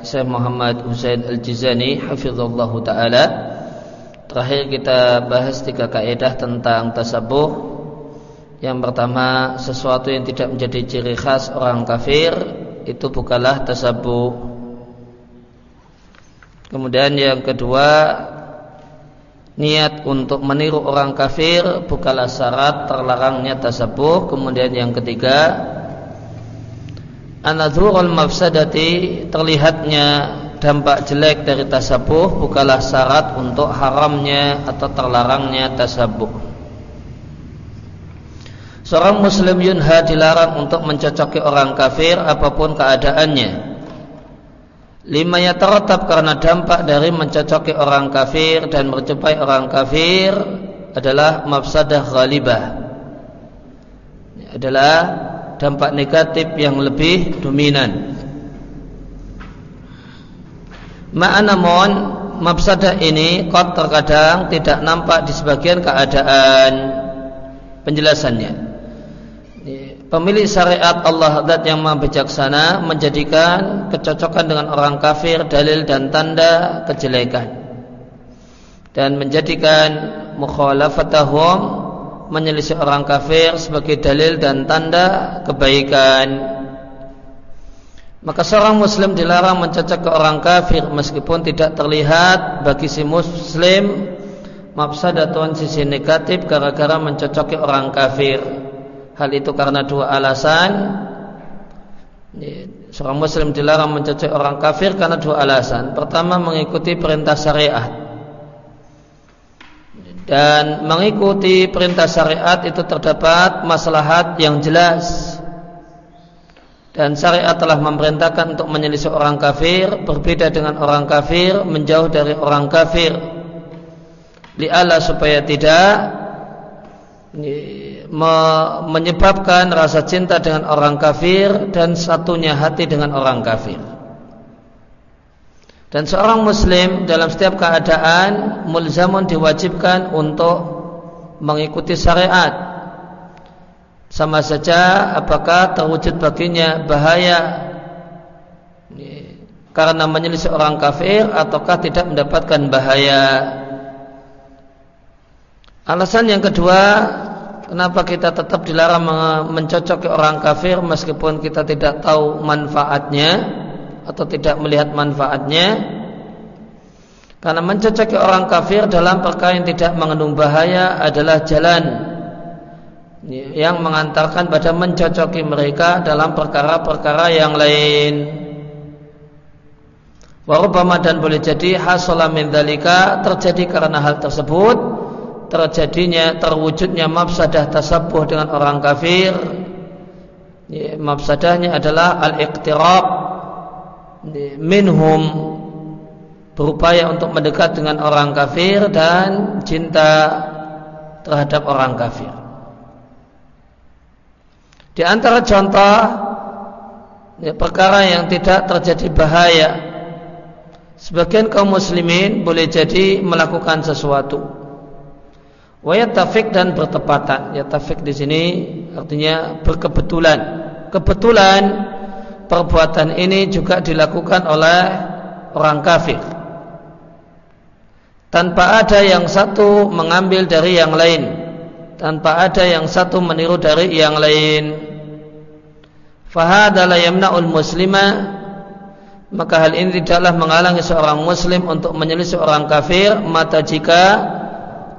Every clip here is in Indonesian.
Syekh Muhammad Husain Al-Jizani hafizallahu taala. Terakhir kita bahas tiga kaidah tentang tasabuh. Yang pertama, sesuatu yang tidak menjadi ciri khas orang kafir itu bukanlah tasabuh. Kemudian yang kedua, niat untuk meniru orang kafir bukanlah syarat terlarangnya tasabuh. Kemudian yang ketiga, Anadhurul mafsadati terlihatnya dampak jelek dari tasabuh bukanlah syarat untuk haramnya atau terlarangnya tasabuh. Seorang muslim yunha dilarang untuk mencocoki orang kafir apa pun keadaannya. Lima yataratab karena dampak dari mencocoki orang kafir dan menjumpai orang kafir adalah mafsadah ghalibah. Adalah dampak negatif yang lebih dominan. Ma'anamun mafsadah ini kot terkadang tidak nampak di sebagian keadaan penjelasannya. Pemilik syariat Allah dat yang maha bijaksana menjadikan kecocokan dengan orang kafir dalil dan tanda kejelekan dan menjadikan mukhalafatahum menyelisih orang kafir sebagai dalil dan tanda kebaikan. Maka seorang muslim dilarang mencocok ke orang kafir meskipun tidak terlihat bagi si muslim mafsadatun sisi negatif gara-gara mencocoki orang kafir. Hal itu karena dua alasan. Seorang muslim dilarang mencocok orang kafir karena dua alasan. Pertama mengikuti perintah syariat dan mengikuti perintah syariat itu terdapat maslahat yang jelas. Dan syariat telah memerintahkan untuk menyelisih orang kafir berbeda dengan orang kafir menjauh dari orang kafir. Li'ala supaya tidak menyebabkan rasa cinta dengan orang kafir dan satunya hati dengan orang kafir dan seorang muslim dalam setiap keadaan mulzamun diwajibkan untuk mengikuti syariat. Sama saja apakah terwujud baginya bahaya karena menyelisih orang kafir ataukah tidak mendapatkan bahaya. Alasan yang kedua, kenapa kita tetap dilarang mencocoki orang kafir meskipun kita tidak tahu manfaatnya? Atau tidak melihat manfaatnya karena mencocoki orang kafir dalam perkara yang tidak mengandung bahaya adalah jalan yang mengantarkan pada mencocoki mereka dalam perkara-perkara yang lain. Warubama dan boleh jadi hasola min dalika terjadi karena hal tersebut terjadinya terwujudnya mafsadah tasabuh dengan orang kafir. Mafsadahnya adalah al-iqtirab minhum berupaya untuk mendekat dengan orang kafir dan cinta terhadap orang kafir. Di antara contoh ya, perkara yang tidak terjadi bahaya, sebagian kaum muslimin boleh jadi melakukan sesuatu. Wayatafik dan bertepatan. Ya tafik di sini artinya berkebetulan. Kebetulan perbuatan ini juga dilakukan oleh orang kafir. Tanpa ada yang satu mengambil dari yang lain. Tanpa ada yang satu meniru dari yang lain. Fahadalah yamna'ul muslima. Maka hal ini tidaklah menghalangi seorang muslim untuk menyelisih orang kafir mata jika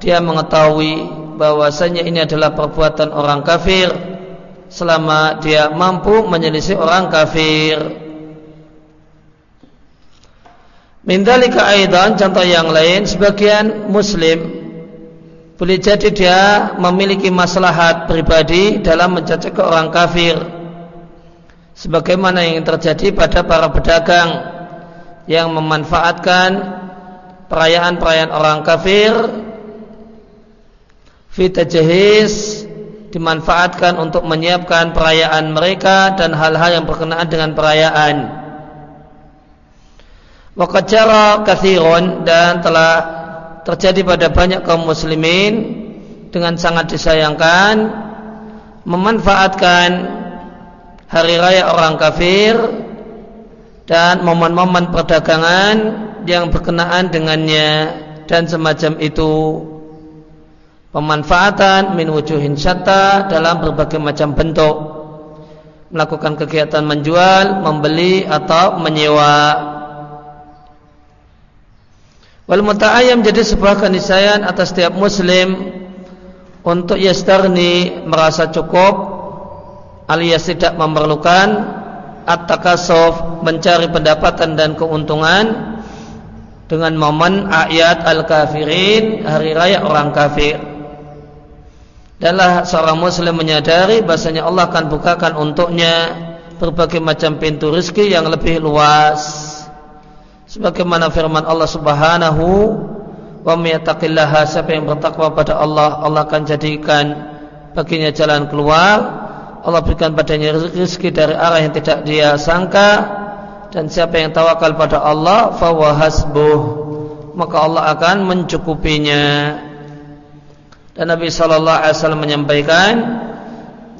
dia mengetahui bahwasanya ini adalah perbuatan orang kafir selama dia mampu menyelisih orang kafir. Mindalika aidan contoh yang lain sebagian muslim boleh jadi dia memiliki maslahat pribadi dalam mencaci ke orang kafir sebagaimana yang terjadi pada para pedagang yang memanfaatkan perayaan-perayaan orang kafir fitajahis dimanfaatkan untuk menyiapkan perayaan mereka dan hal-hal yang berkenaan dengan perayaan. Waqajara kathirun dan telah terjadi pada banyak kaum muslimin dengan sangat disayangkan memanfaatkan hari raya orang kafir dan momen-momen perdagangan yang berkenaan dengannya dan semacam itu pemanfaatan min wujuhin syatta dalam berbagai macam bentuk. Melakukan kegiatan menjual, membeli atau menyewa. Wal muta'ayyam jadi sebuah keniscayaan atas setiap muslim untuk yastarni merasa cukup alias tidak memerlukan at-takasuf mencari pendapatan dan keuntungan dengan momen ayat al-kafirin hari raya orang kafir danlah seorang muslim menyadari bahasanya Allah akan bukakan untuknya berbagai macam pintu rezeki yang lebih luas. Sebagaimana firman Allah Subhanahu wa miyattaqillaha siapa yang bertakwa pada Allah Allah akan jadikan baginya jalan keluar. Allah berikan padanya rezeki dari arah yang tidak dia sangka. Dan siapa yang tawakal pada Allah fawahasbuh maka Allah akan mencukupinya dan Nabi Shallallahu Alaihi Wasallam menyampaikan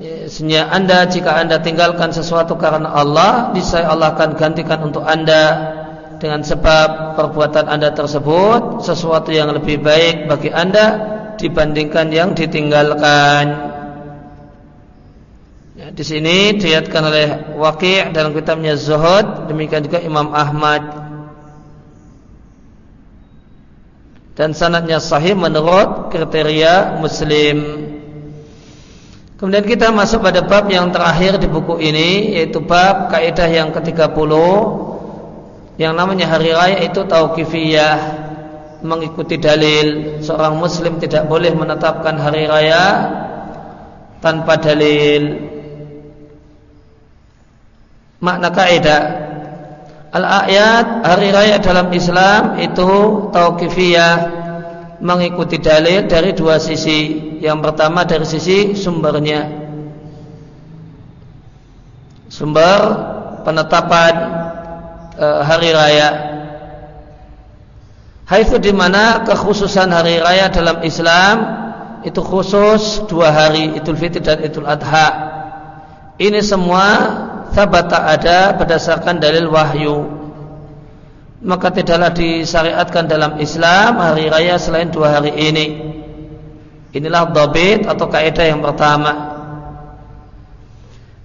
Sehingga anda jika anda tinggalkan sesuatu karena Allah niscaya Allah akan gantikan untuk anda dengan sebab perbuatan anda tersebut sesuatu yang lebih baik bagi anda dibandingkan yang ditinggalkan di sini dilihatkan oleh Waqi' dalam kitabnya Zuhud, demikian juga Imam Ahmad. Dan sanadnya sahih menurut kriteria Muslim. Kemudian kita masuk pada bab yang terakhir di buku ini yaitu bab kaidah yang ke-30 yang namanya hari raya itu tauqifiyah mengikuti dalil seorang muslim tidak boleh menetapkan hari raya tanpa dalil makna kaidah al-ayat hari raya dalam Islam itu tauqifiyah mengikuti dalil dari dua sisi. Yang pertama dari sisi sumbernya. Sumber penetapan e, hari raya. Haitsu di mana kekhususan hari raya dalam Islam itu khusus dua hari Idul Fitri dan Idul Adha. Ini semua sabata ada berdasarkan dalil wahyu. Maka tidaklah disyariatkan dalam Islam hari raya selain dua hari ini. Inilah dobit atau kaidah yang pertama.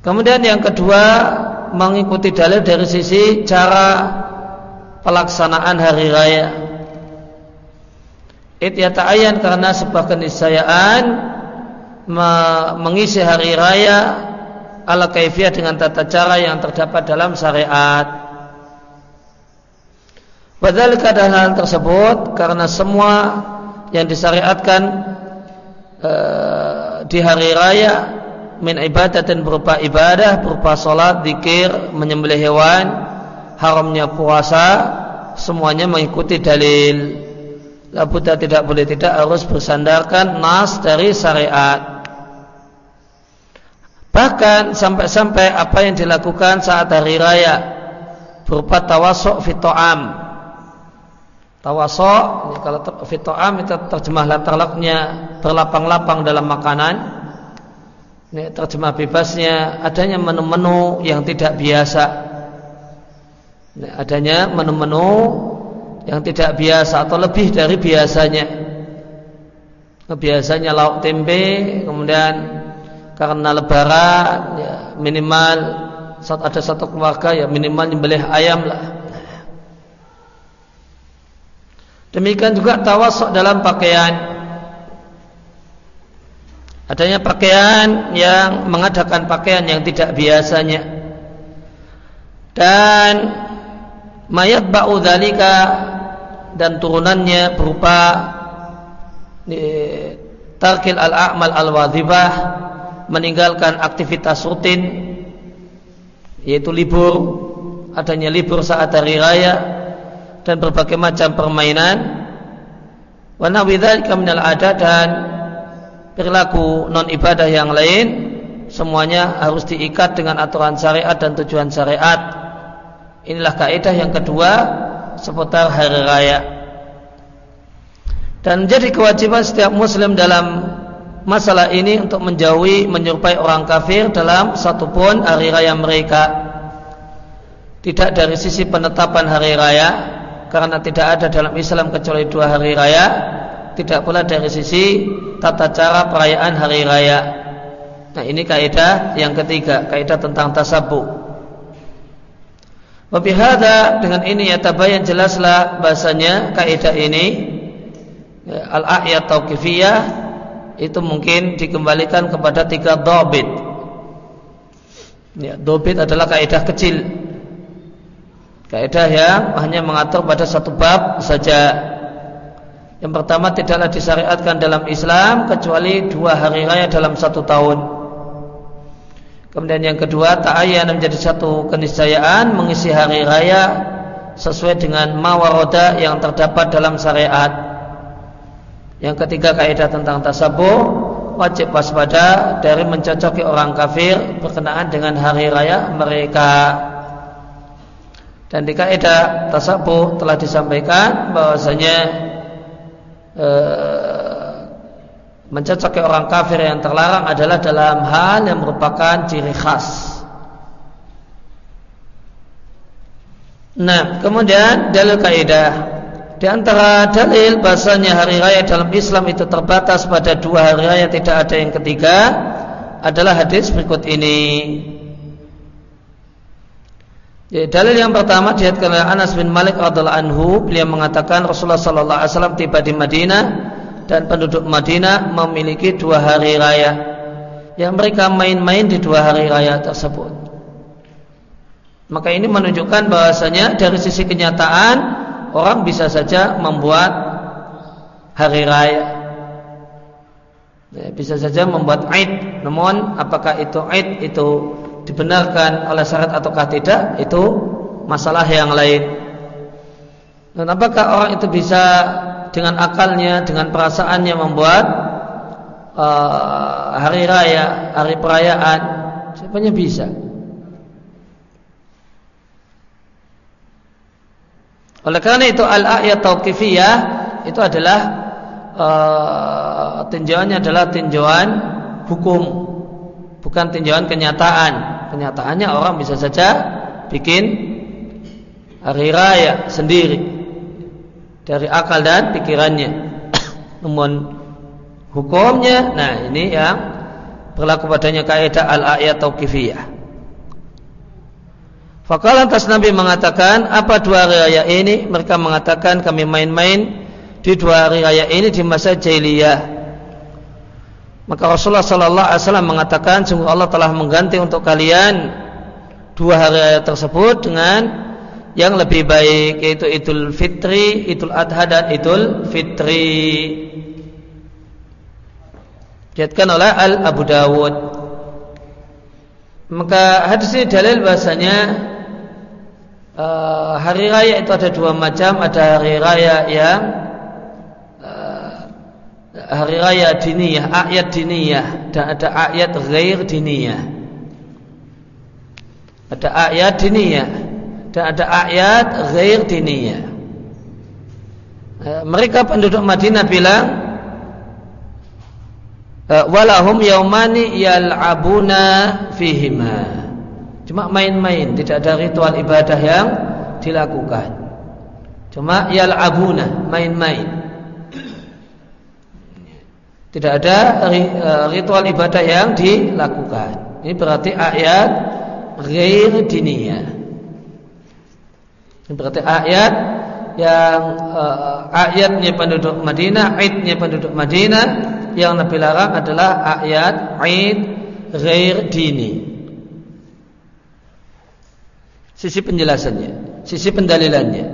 Kemudian yang kedua mengikuti dalil dari sisi cara pelaksanaan hari raya. Ityata'ayan karena sebuah keniscayaan mengisi hari raya ala kaifiyah dengan tata cara yang terdapat dalam syariat. Padahal keadaan hal tersebut karena semua yang disyariatkan e, di hari raya min ibadah dan berupa ibadah, berupa sholat, dikir, menyembelih hewan, haramnya puasa, semuanya mengikuti dalil. Labuta tidak boleh tidak harus bersandarkan nas dari syariat. Bahkan sampai-sampai apa yang dilakukan saat hari raya berupa tawasuk fitoam. Tawasuk, kalau fitoam itu terjemah latarlaknya berlapang-lapang dalam makanan. Ini terjemah bebasnya adanya menu-menu yang tidak biasa. Ini adanya menu-menu yang tidak biasa atau lebih dari biasanya. Biasanya lauk tempe, kemudian karena lebaran ya minimal saat ada satu keluarga ya minimal nyembelih ayam lah. Demikian juga tawasuk dalam pakaian. Adanya pakaian yang mengadakan pakaian yang tidak biasanya. Dan mayat ba'u dan turunannya berupa tarkil al-a'mal al-wadhibah meninggalkan aktivitas rutin yaitu libur adanya libur saat hari raya dan berbagai macam permainan. Wa nawidhalika minal adat dan perilaku non ibadah yang lain semuanya harus diikat dengan aturan syariat dan tujuan syariat. Inilah kaidah yang kedua seputar hari raya. Dan jadi kewajiban setiap muslim dalam masalah ini untuk menjauhi menyerupai orang kafir dalam satupun hari raya mereka. tidak dari sisi penetapan hari raya karena tidak ada dalam Islam kecuali dua hari raya tidak pula dari sisi tata cara perayaan hari raya nah ini kaidah yang ketiga kaidah tentang tasabuh Wabihada dengan ini ya tabayan jelaslah bahasanya kaidah ini ya, al-ayat tauqifiyah itu mungkin dikembalikan kepada tiga dobit. Ya, dobit adalah kaidah kecil Kaidah yang hanya mengatur pada satu bab saja. Yang pertama tidaklah disyariatkan dalam Islam kecuali dua hari raya dalam satu tahun. Kemudian yang kedua ta'ayyan menjadi satu keniscayaan mengisi hari raya sesuai dengan mawaroda yang terdapat dalam syariat. Yang ketiga kaidah tentang tasabuh wajib waspada dari mencocoki orang kafir berkenaan dengan hari raya mereka. Dan di kaidah tasabuh telah disampaikan bahwasanya e, mencocoki orang kafir yang terlarang adalah dalam hal yang merupakan ciri khas. Nah, kemudian dalil kaidah di antara dalil bahasanya hari raya dalam Islam itu terbatas pada dua hari raya tidak ada yang ketiga adalah hadis berikut ini. Ya, dalil yang pertama dilihatkan oleh Anas bin Malik radhiallahu anhu, beliau mengatakan Rasulullah sallallahu alaihi wasallam tiba di Madinah dan penduduk Madinah memiliki dua hari raya yang mereka main-main di dua hari raya tersebut. Maka ini menunjukkan bahwasanya dari sisi kenyataan orang bisa saja membuat hari raya. Ya, bisa saja membuat Aid, namun apakah itu Aid itu dibenarkan oleh syarat ataukah tidak itu masalah yang lain. Dan apakah orang itu bisa dengan akalnya, dengan perasaannya membuat uh, hari raya, hari perayaan? Siapanya bisa? Oleh karena itu al-ayat tauqifiyah itu adalah uh, tinjauannya adalah tinjauan hukum, bukan tinjauan kenyataan kenyataannya orang bisa saja bikin hari raya sendiri dari akal dan pikirannya. Namun hukumnya, nah ini yang berlaku padanya kaidah al-ayat tauqifiyah. Fakal atas Nabi mengatakan apa dua hari raya ini? Mereka mengatakan kami main-main di dua hari raya ini di masa jahiliyah. Maka Rasulullah Sallallahu Alaihi Wasallam mengatakan, sungguh Allah telah mengganti untuk kalian dua hari raya tersebut dengan yang lebih baik yaitu Idul Fitri, Idul Adha dan Idul Fitri. Diatkan oleh Al Abu Dawud. Maka hadis ini dalil bahasanya uh, hari raya itu ada dua macam, ada hari raya yang hari raya diniyah, ayat diniyah dan ada ayat ghair diniyah. Ada ayat diniyah dan ada ayat ghair diniyah. Eh, mereka penduduk Madinah bilang eh, walahum yaumani yal'abuna fihima. Cuma main-main, tidak ada ritual ibadah yang dilakukan. Cuma yal'abuna, main-main. Tidak ada e, ritual ibadah yang dilakukan. Ini berarti ayat ghair diniyah. Ini berarti ayat yang uh, ayatnya penduduk Madinah, aidnya penduduk Madinah yang Nabi larang adalah ayat aid ghair dini. Sisi penjelasannya, sisi pendalilannya.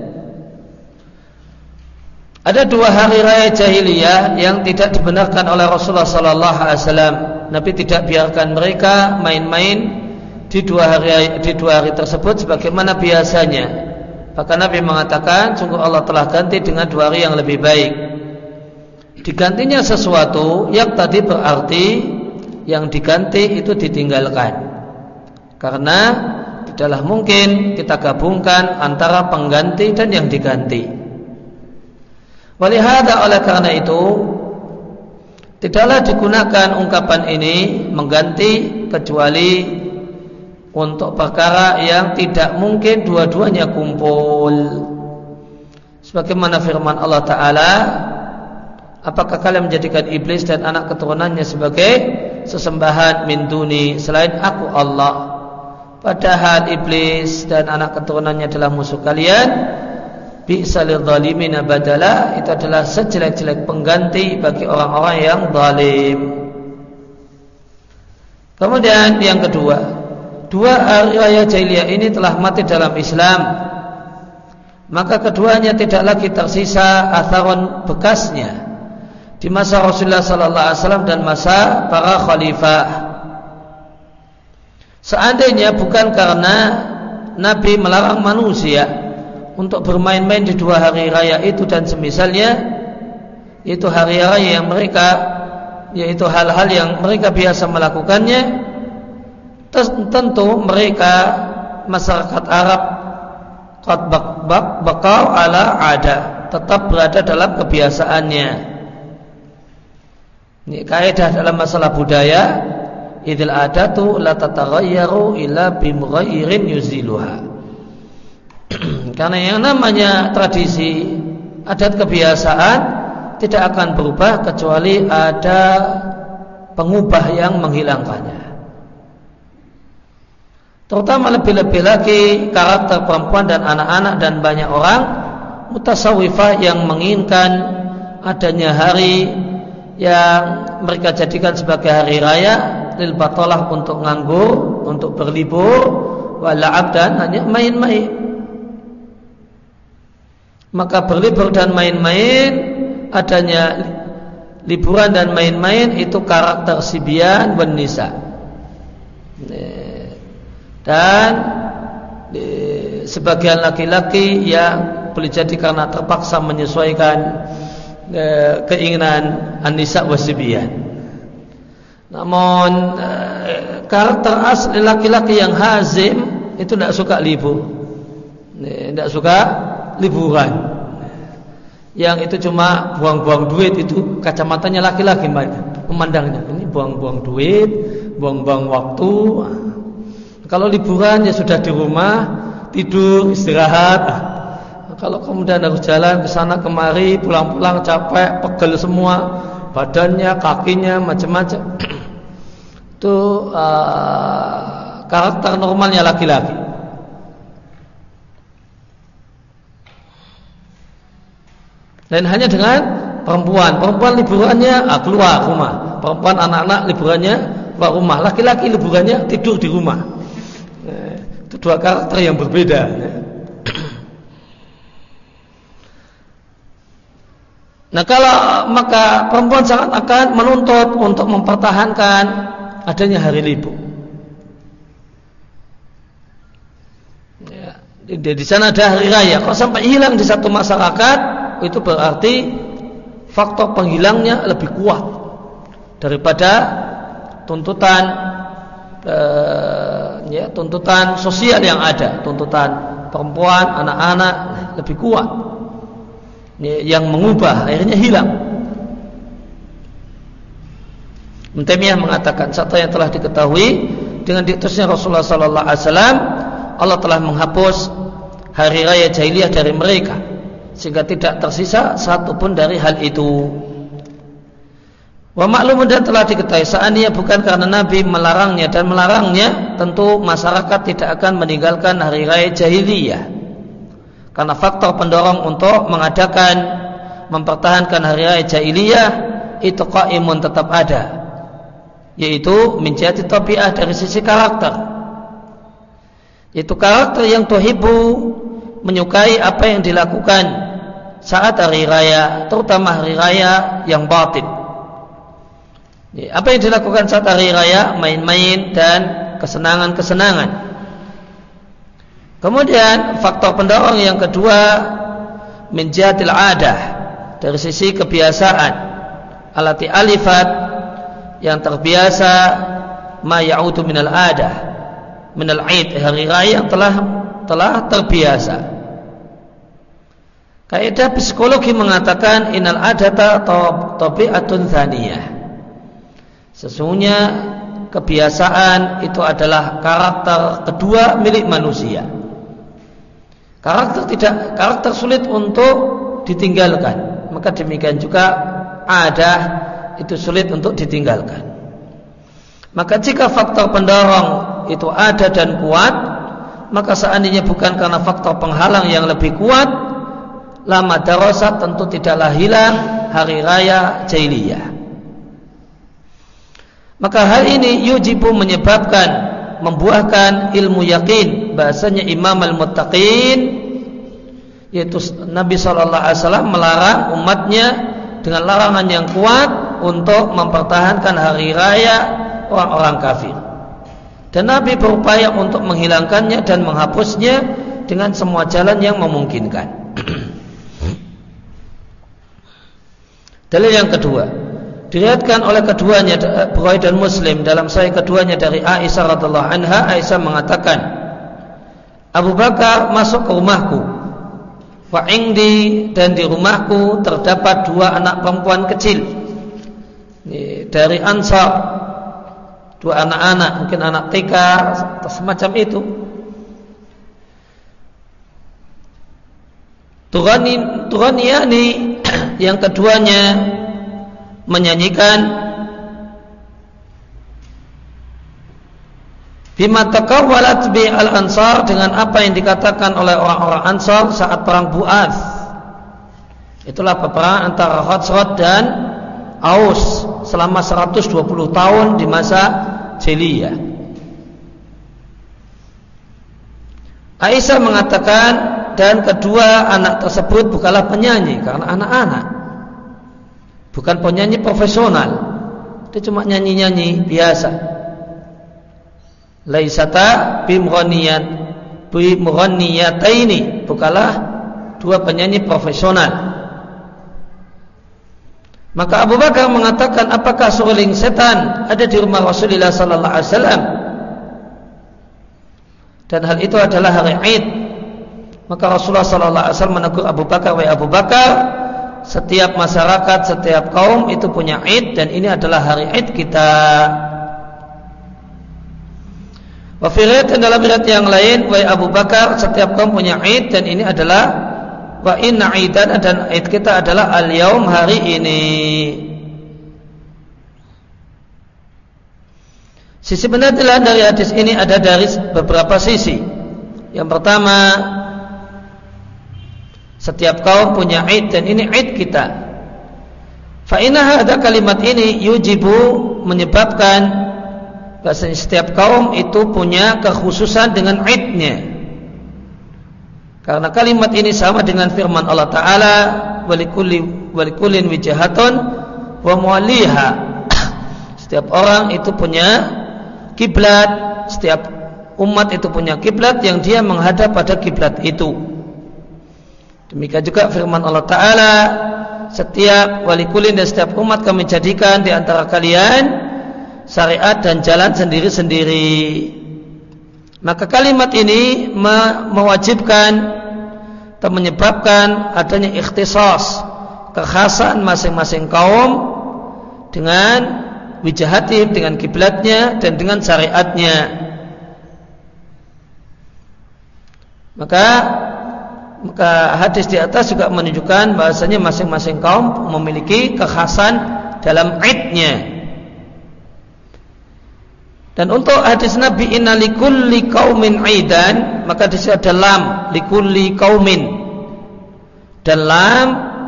Ada dua hari raya jahiliyah yang tidak dibenarkan oleh Rasulullah sallallahu alaihi wasallam. Nabi tidak biarkan mereka main-main di dua hari di dua hari tersebut sebagaimana biasanya. Bahkan Nabi mengatakan, sungguh Allah telah ganti dengan dua hari yang lebih baik. Digantinya sesuatu yang tadi berarti yang diganti itu ditinggalkan. Karena tidaklah mungkin kita gabungkan antara pengganti dan yang diganti. Walihada oleh karena itu tidaklah digunakan ungkapan ini mengganti kecuali untuk perkara yang tidak mungkin dua-duanya kumpul. Sebagaimana firman Allah Ta'ala Apakah kalian menjadikan iblis dan anak keturunannya sebagai sesembahan min duni selain aku Allah Padahal iblis dan anak keturunannya adalah musuh kalian. Bi'salil zalimina badala. Itu adalah sejelek-jelek pengganti bagi orang-orang yang zalim. Kemudian yang kedua. Dua hari raya jahiliyah ini telah mati dalam Islam. Maka keduanya tidak lagi tersisa atharon bekasnya Di masa Rasulullah Sallallahu Alaihi Wasallam dan masa para khalifah Seandainya bukan karena Nabi melarang manusia Untuk bermain-main di dua hari raya itu dan semisalnya Itu hari raya yang mereka yaitu hal-hal yang mereka biasa melakukannya tentu mereka masyarakat Arab qad bakal ala ada tetap berada dalam kebiasaannya. Ini kaidah dalam masalah budaya idil adatu la tataghayyaru illa bimughayyirin yuziluha karena yang namanya tradisi adat kebiasaan tidak akan berubah kecuali ada pengubah yang menghilangkannya. Terutama lebih-lebih lagi karakter perempuan dan anak-anak dan banyak orang mutasawifah yang menginginkan adanya hari yang mereka jadikan sebagai hari raya lil batalah untuk nganggur, untuk berlibur, wala'ab dan hanya main-main. Maka berlibur dan main-main adanya liburan dan main-main itu karakter sibian dan nisa. Dan sebagian laki-laki yang boleh jadi karena terpaksa menyesuaikan keinginan anisa wasibian. Namun karakter asli laki-laki yang hazim itu tidak suka libur, tidak suka liburan. Yang itu cuma buang-buang duit itu kacamatanya laki-laki memandangnya ini buang-buang duit buang-buang waktu. Kalau liburan ya sudah di rumah tidur istirahat. Kalau kemudian harus jalan ke sana kemari pulang-pulang capek pegel semua badannya kakinya macam-macam itu uh, karakter normalnya laki-laki Dan hanya dengan perempuan. Perempuan liburannya ah, keluar rumah. Perempuan anak-anak liburannya keluar rumah. Laki-laki liburannya tidur di rumah. Eh, itu dua karakter yang berbeda. Nah kalau maka perempuan sangat akan menuntut untuk mempertahankan adanya hari libur. Ya, di, di sana ada hari raya. Kok sampai hilang di satu masyarakat itu berarti faktor penghilangnya lebih kuat daripada tuntutan eh, ya, tuntutan sosial yang ada, tuntutan perempuan, anak-anak lebih kuat ya, yang mengubah akhirnya hilang. Mentemiyah mengatakan satu yang telah diketahui dengan diutusnya Rasulullah Sallallahu Alaihi Wasallam Allah telah menghapus hari raya jahiliyah dari mereka sehingga tidak tersisa satu pun dari hal itu. Wa maklum dan telah diketahui seandainya bukan karena Nabi melarangnya dan melarangnya tentu masyarakat tidak akan meninggalkan hari raya jahiliyah. Karena faktor pendorong untuk mengadakan mempertahankan hari raya jahiliyah itu qaimun tetap ada. Yaitu menjadi tabiat dari sisi karakter. Yaitu karakter yang tuhibu menyukai apa yang dilakukan saat hari raya, terutama hari raya yang batin. Apa yang dilakukan saat hari raya? Main-main dan kesenangan-kesenangan. Kemudian faktor pendorong yang kedua menjadil adah dari sisi kebiasaan alati alifat yang terbiasa ma ya'udu minal adah minal aid hari raya yang telah telah terbiasa Kaidah psikologi mengatakan inal adata tabi'atun thaniyah. Sesungguhnya kebiasaan itu adalah karakter kedua milik manusia. Karakter tidak karakter sulit untuk ditinggalkan. Maka demikian juga ada itu sulit untuk ditinggalkan. Maka jika faktor pendorong itu ada dan kuat, maka seandainya bukan karena faktor penghalang yang lebih kuat, lama darosat tentu tidaklah hilang hari raya jahiliyah. Maka hal ini yujibu menyebabkan membuahkan ilmu yakin bahasanya Imam al-Muttaqin yaitu Nabi wasallam melarang umatnya dengan larangan yang kuat untuk mempertahankan hari raya orang-orang kafir. Dan Nabi berupaya untuk menghilangkannya dan menghapusnya dengan semua jalan yang memungkinkan. Dalil yang kedua, diriatkan oleh keduanya Bukhari dan Muslim dalam sahih keduanya dari Aisyah radhiallahu anha, Aisyah mengatakan, Abu Bakar masuk ke rumahku. Wa indi dan di rumahku terdapat dua anak perempuan kecil dari Ansar dua anak-anak, mungkin anak TK atau semacam itu. Turani, Turaniani yang keduanya menyanyikan Bima takawwalat bi al-ansar dengan apa yang dikatakan oleh orang-orang Ansar saat perang Bu'ath. Itulah peperangan antara Khatsrat dan Aus selama 120 tahun di masa Celia. Aisyah mengatakan dan kedua anak tersebut bukanlah penyanyi karena anak-anak. Bukan penyanyi profesional. Dia cuma nyanyi-nyanyi biasa. Laisata bimghaniyat bimghaniyataini bukanlah dua penyanyi profesional. Maka Abu Bakar mengatakan, apakah seruling setan ada di rumah Rasulullah Sallallahu Alaihi Wasallam? Dan hal itu adalah hari Aid. Maka Rasulullah Sallallahu Alaihi Wasallam menegur Abu Bakar, wahai Abu Bakar, setiap masyarakat, setiap kaum itu punya Aid dan ini adalah hari Aid kita. Dan dalam riwayat yang lain, wahai Abu Bakar, setiap kaum punya Aid dan ini adalah wa inna idan dan id kita adalah al yaum hari ini Sisi penadilan dari hadis ini ada dari beberapa sisi. Yang pertama, setiap kaum punya id dan ini id kita. Fa'inah ada kalimat ini yujibu menyebabkan bahasanya setiap kaum itu punya kekhususan dengan idnya. Karena kalimat ini sama dengan firman Allah Ta'ala Walikulin wijahatun Wa mualiha Setiap orang itu punya kiblat Setiap umat itu punya kiblat Yang dia menghadap pada kiblat itu. Demikian juga firman Allah Ta'ala Setiap walikulin dan setiap umat kami jadikan di antara kalian Syariat dan jalan sendiri-sendiri maka kalimat ini mewajibkan atau menyebabkan adanya ikhtisas kekhasan masing-masing kaum dengan wijahatib, dengan kiblatnya dan dengan syariatnya. Maka maka hadis di atas juga menunjukkan bahasanya masing-masing kaum memiliki kekhasan dalam idnya. Dan untuk hadis Nabi inna likulli qaumin aidan, maka di sini ada lam likulli qaumin.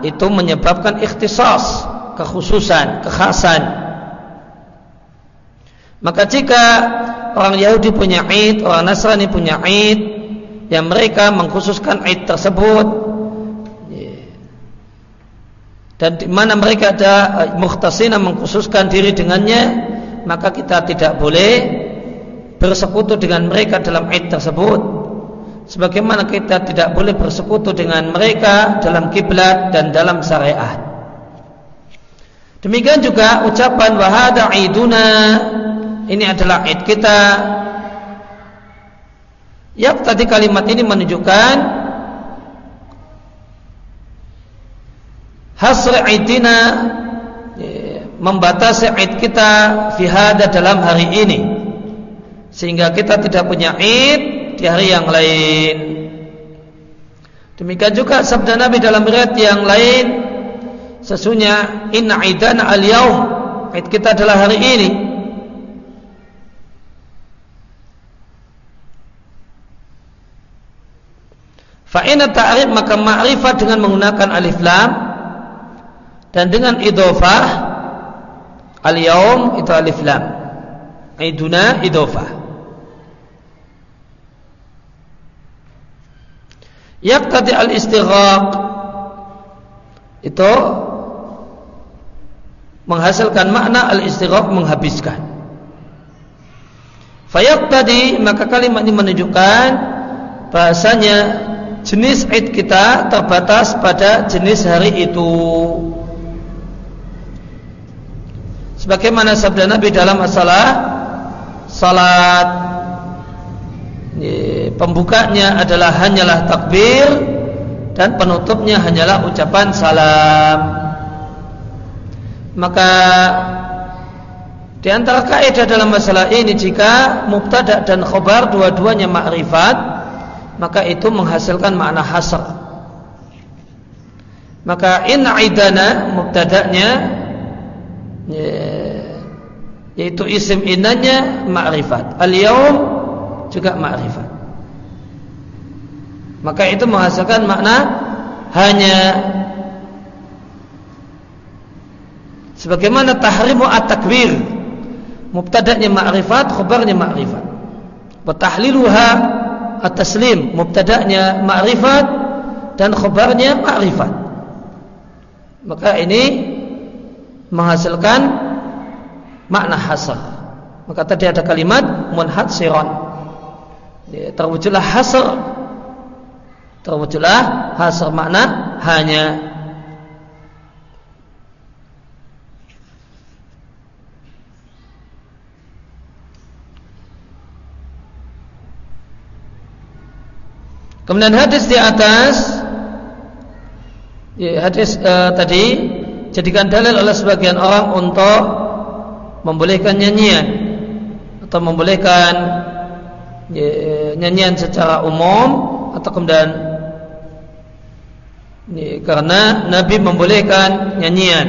Itu menyebabkan ikhtisas, kekhususan, kekhasan. Maka jika orang Yahudi punya Id, orang Nasrani punya Id, yang mereka mengkhususkan Id tersebut, dan di mana mereka ada eh, muhtasina mengkhususkan diri dengannya, maka kita tidak boleh bersekutu dengan mereka dalam id tersebut. Sebagaimana kita tidak boleh bersekutu dengan mereka dalam kiblat dan dalam syariat. Demikian juga ucapan wahada iduna ini adalah id kita. Ya tadi kalimat ini menunjukkan hasri idina membatasi id kita fihada dalam hari ini. Sehingga kita tidak punya id di hari yang lain. Demikian juga sabda Nabi dalam riwayat yang lain sesungguhnya inna idana al yaum id kita adalah hari ini. Fa'ina ta'rif maka ma'rifat dengan menggunakan alif lam dan dengan idofah al-yaum itu alif lam. Iduna idofah. Yaqtadi al-istighraq itu menghasilkan makna al-istighraq menghabiskan. Fayaqtadi maka kalimat ini menunjukkan bahasanya jenis id kita terbatas pada jenis hari itu. Sebagaimana sabda Nabi dalam masalah salat pembukanya adalah hanyalah takbir dan penutupnya hanyalah ucapan salam. Maka di antara kaidah dalam masalah ini jika mubtada dan khobar dua-duanya makrifat maka itu menghasilkan makna hasr maka in aidana mubtada'nya ya, yaitu isim inanya ma'rifat. Al-yaum juga ma'rifat. Maka itu menghasilkan makna hanya sebagaimana tahrimu at-takbir. Mubtada'nya ma'rifat khabarnya ma'rifat. Wa tahliluha at-taslim. Mubtada'nya ma'rifat dan khabarnya ma'rifat. Maka ini menghasilkan makna hasar maka tadi ada kalimat munhatsiran ya, terwujudlah hasar terwujudlah hasar makna hanya. Kemudian hadis di atas. Hadis uh, tadi jadikan dalil oleh sebagian orang untuk membolehkan nyanyian atau membolehkan ya, nyanyian secara umum atau kemudian ya, karena Nabi membolehkan nyanyian.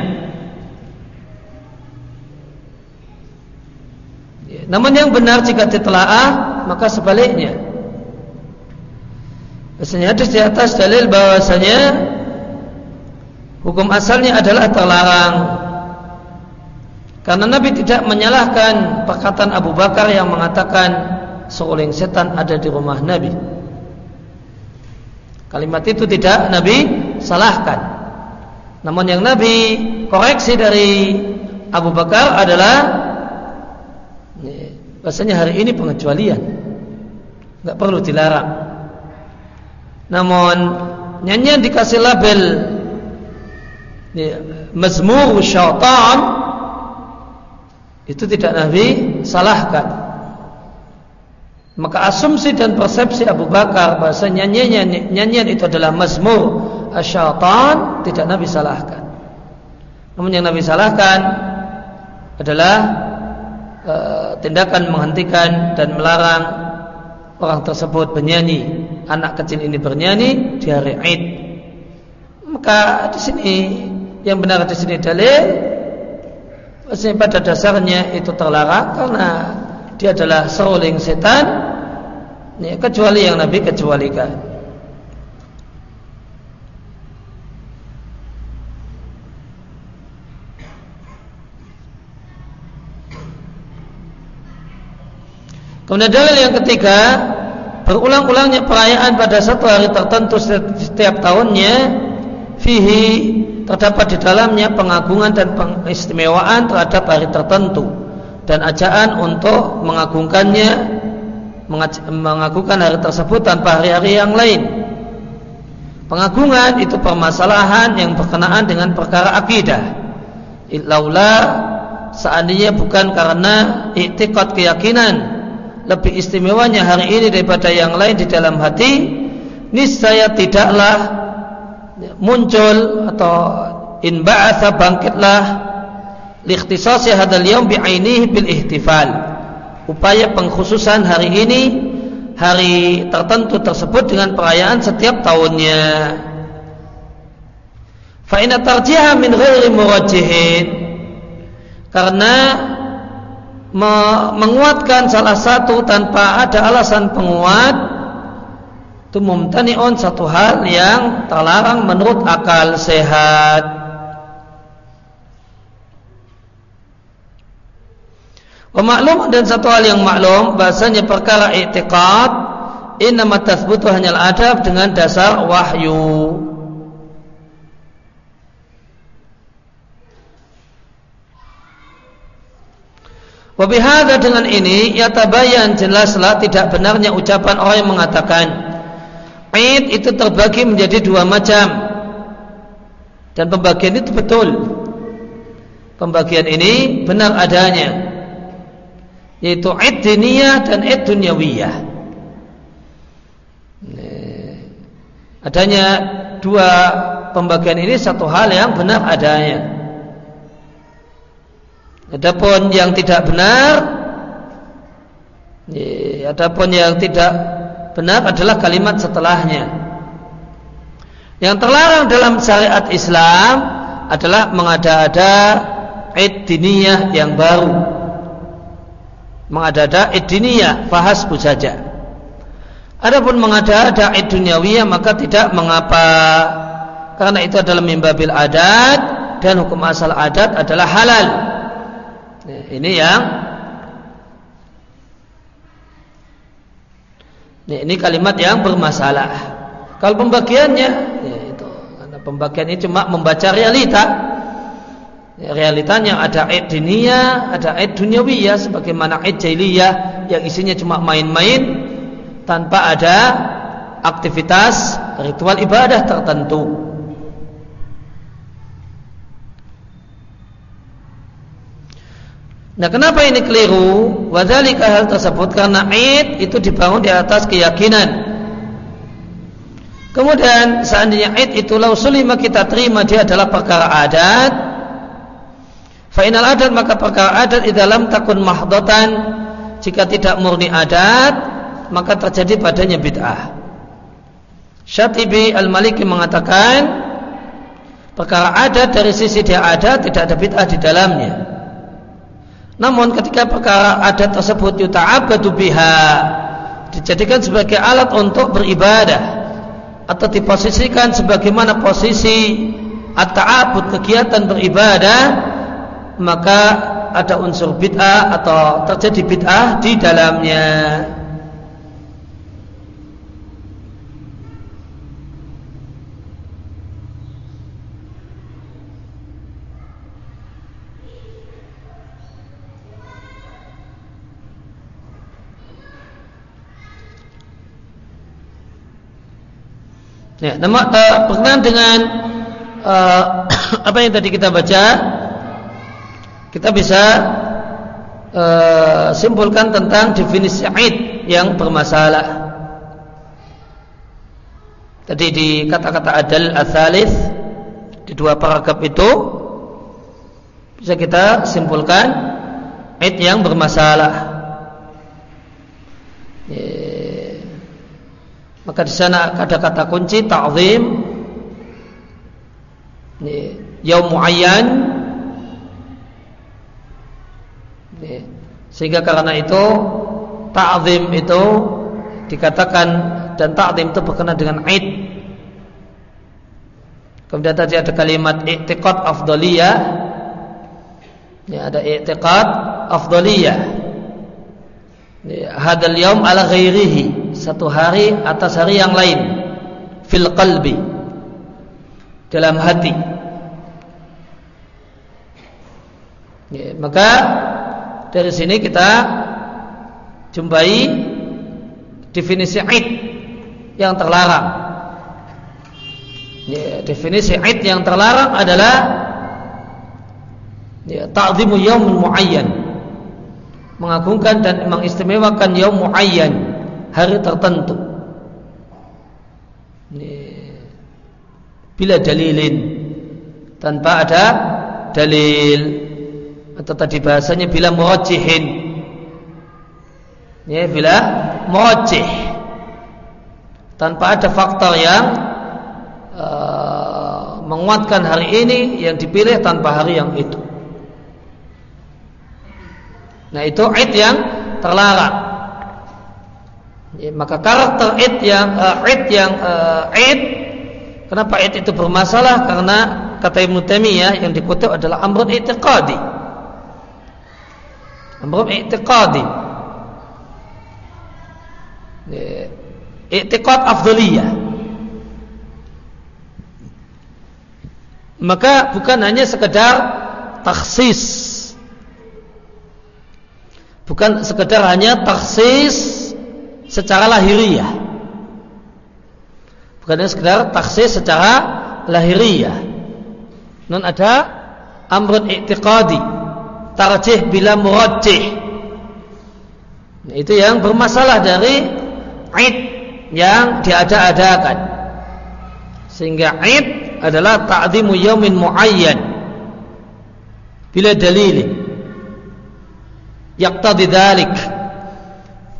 Ya, namun yang benar jika ditelaah maka sebaliknya Biasanya hadis di atas dalil bahwasanya hukum asalnya adalah terlarang. Karena Nabi tidak menyalahkan perkataan Abu Bakar yang mengatakan seorang setan ada di rumah Nabi. Kalimat itu tidak Nabi salahkan. Namun yang Nabi koreksi dari Abu Bakar adalah bahasanya hari ini pengecualian. nggak perlu dilarang. Namun nyanyian dikasih label ya, mazmur syaitan itu tidak Nabi salahkan. Maka asumsi dan persepsi Abu Bakar bahasa nyanyian, nyanyian itu adalah mazmur syaitan tidak Nabi salahkan. Namun yang Nabi salahkan adalah uh, tindakan menghentikan dan melarang orang tersebut bernyanyi anak kecil ini bernyanyi di hari Id. Maka di sini yang benar di sini dalil Maksudnya pada dasarnya itu terlarang karena dia adalah seruling setan ya, kecuali yang Nabi kecualikan. Kemudian dalil yang ketiga berulang-ulangnya perayaan pada satu hari tertentu setiap tahunnya fihi terdapat di dalamnya pengagungan dan pengistimewaan terhadap hari tertentu dan ajaan untuk mengagungkannya mengagungkan hari tersebut tanpa hari-hari yang lain. Pengagungan itu permasalahan yang berkenaan dengan perkara akidah. Ilaula seandainya bukan karena iktikad keyakinan lebih istimewanya hari ini daripada yang lain di dalam hati niscaya tidaklah muncul atau in ba'atha bangkitlah likhtisasi hadal yaum bi'ainihi bil ihtifal. Upaya pengkhususan hari ini hari tertentu tersebut dengan perayaan setiap tahunnya. Fa inna tarjiha min ghairi murajjihin. Karena menguatkan salah satu tanpa ada alasan penguat itu mumtani'un satu hal yang terlarang menurut akal sehat Pemaklum dan satu hal yang maklum bahasanya perkara i'tiqad innama tathbutu hanyalah adab dengan dasar wahyu. Wabihada dengan ini ya tabayan jelaslah tidak benarnya ucapan orang yang mengatakan Aid itu terbagi menjadi dua macam dan pembagian itu betul. Pembagian ini benar adanya yaitu id diniyah dan id dunyawiyah. Adanya dua pembagian ini satu hal yang benar adanya. Adapun yang tidak benar, adapun yang tidak benar adalah kalimat setelahnya. Yang terlarang dalam syariat Islam adalah mengada-ada id diniyah yang baru. Mengada-ada idiniyah fahasbu saja adapun mengada-ada iduniyawiyah maka tidak mengapa. Karena itu adalah mimbabil adat dan hukum asal adat adalah halal. Ini yang ini kalimat yang bermasalah. Kalau pembagiannya ya itu. Karena pembagiannya cuma membaca realita. Realitanya ada id dunia, ada id duniawiyah sebagaimana id jahiliyah yang isinya cuma main-main tanpa ada aktivitas ritual ibadah tertentu. Nah, kenapa ini keliru? Wadhalika hal tersebut karena id itu dibangun di atas keyakinan. Kemudian seandainya id itu lausulima kita terima dia adalah perkara adat, Fainal adat maka perkara adat di dalam takun mahdotan jika tidak murni adat maka terjadi padanya bid'ah. Syatibi al-Maliki mengatakan perkara adat dari sisi dia ada tidak ada bid'ah di dalamnya. Namun ketika perkara adat tersebut yuta'abadu biha dijadikan sebagai alat untuk beribadah atau diposisikan sebagaimana posisi at-ta'abud kegiatan beribadah maka ada unsur bid'ah atau terjadi bid'ah di dalamnya. Ya, nama uh, berkenaan dengan uh, apa yang tadi kita baca kita bisa uh, simpulkan tentang definisi id yang bermasalah. Tadi di kata-kata adal athalith di dua paragraf itu bisa kita simpulkan id yang bermasalah. Maka di sana ada kata kunci ta'zim yaum muayyan Sehingga karena itu ta'zim itu dikatakan dan ta'zim itu berkenaan dengan id. Kemudian tadi ada kalimat i'tiqad afdaliyah. Ya, ada i'tiqad afdaliyah. Hadal yaum ala ghairihi. Satu hari atas hari yang lain. Fil qalbi. Dalam hati. Ya, maka dari sini kita jumpai definisi id yang terlarang. Ya, definisi id yang terlarang adalah ya, ta'zimu yaum muayyan. Mengagungkan dan mengistimewakan yaum muayyan, hari tertentu. Bila dalilin? Tanpa ada dalil. Atau tadi bahasanya bila murojihin ya bila murojih tanpa ada faktor yang uh, menguatkan hari ini yang dipilih tanpa hari yang itu nah itu id yang terlarang. Ya, maka karakter id yang uh, id yang uh, id kenapa id itu bermasalah? Karena kata Ibnu Taimiyah yang dikutip adalah amrun i'tiqadi. Amrun i'tiqadi. I'tiqad afdaliyah. Maka bukan hanya sekedar taksis bukan sekedar hanya taksis secara lahiriah. Bukan hanya sekedar taksis secara lahiriah. Non ada amrun i'tiqadi tarjih bila murajjih. Nah, itu yang bermasalah dari id yang diada-adakan. Sehingga id adalah ta'zimu yaumin muayyan bila dalil yaqtadi dzalik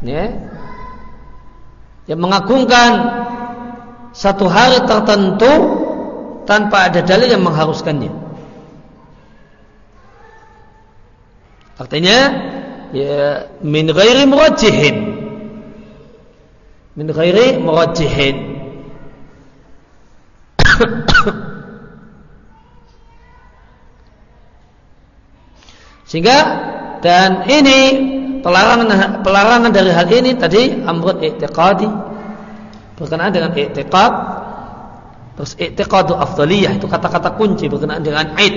ya. Yang mengagungkan satu hari tertentu tanpa ada dalil yang mengharuskannya. Artinya ya min ghairi muwajjihin min ghairi murajjihin. Sehingga dan ini pelarangan pelarangan dari hal ini tadi amrun i'tiqadi. Berkenaan dengan i'tiqad terus i'tiqadu afdaliyah itu kata-kata kunci berkenaan dengan id.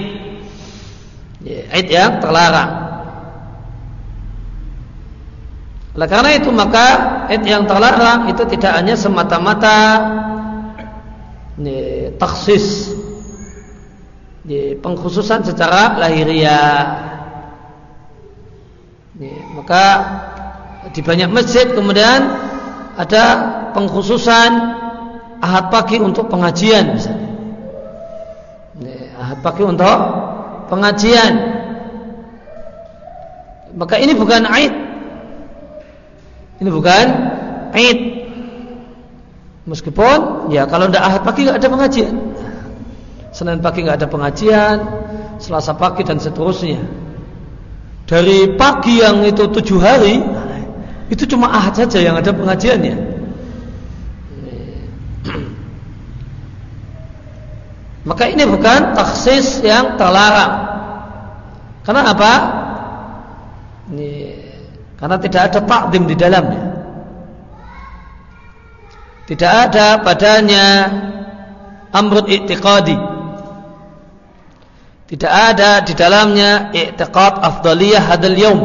Ya, id yang terlarang. Oleh karena itu maka id yang terlarang itu tidak hanya semata-mata taksis di pengkhususan secara lahiriah. Maka di banyak masjid kemudian ada pengkhususan ahad pagi untuk pengajian misalnya. ahad pagi untuk pengajian. Maka ini bukan aid ini bukan Eid. Meskipun ya kalau tidak ahad pagi nggak ada pengajian. Senin pagi nggak ada pengajian, Selasa pagi dan seterusnya. Dari pagi yang itu tujuh hari, itu cuma ahad saja yang ada pengajiannya. Maka ini bukan taksis yang terlarang. Karena apa? Ini karena tidak ada takdim di dalamnya. Tidak ada padanya amrun i'tiqadi. Tidak ada di dalamnya i'tiqad afdaliyah hadal yaum.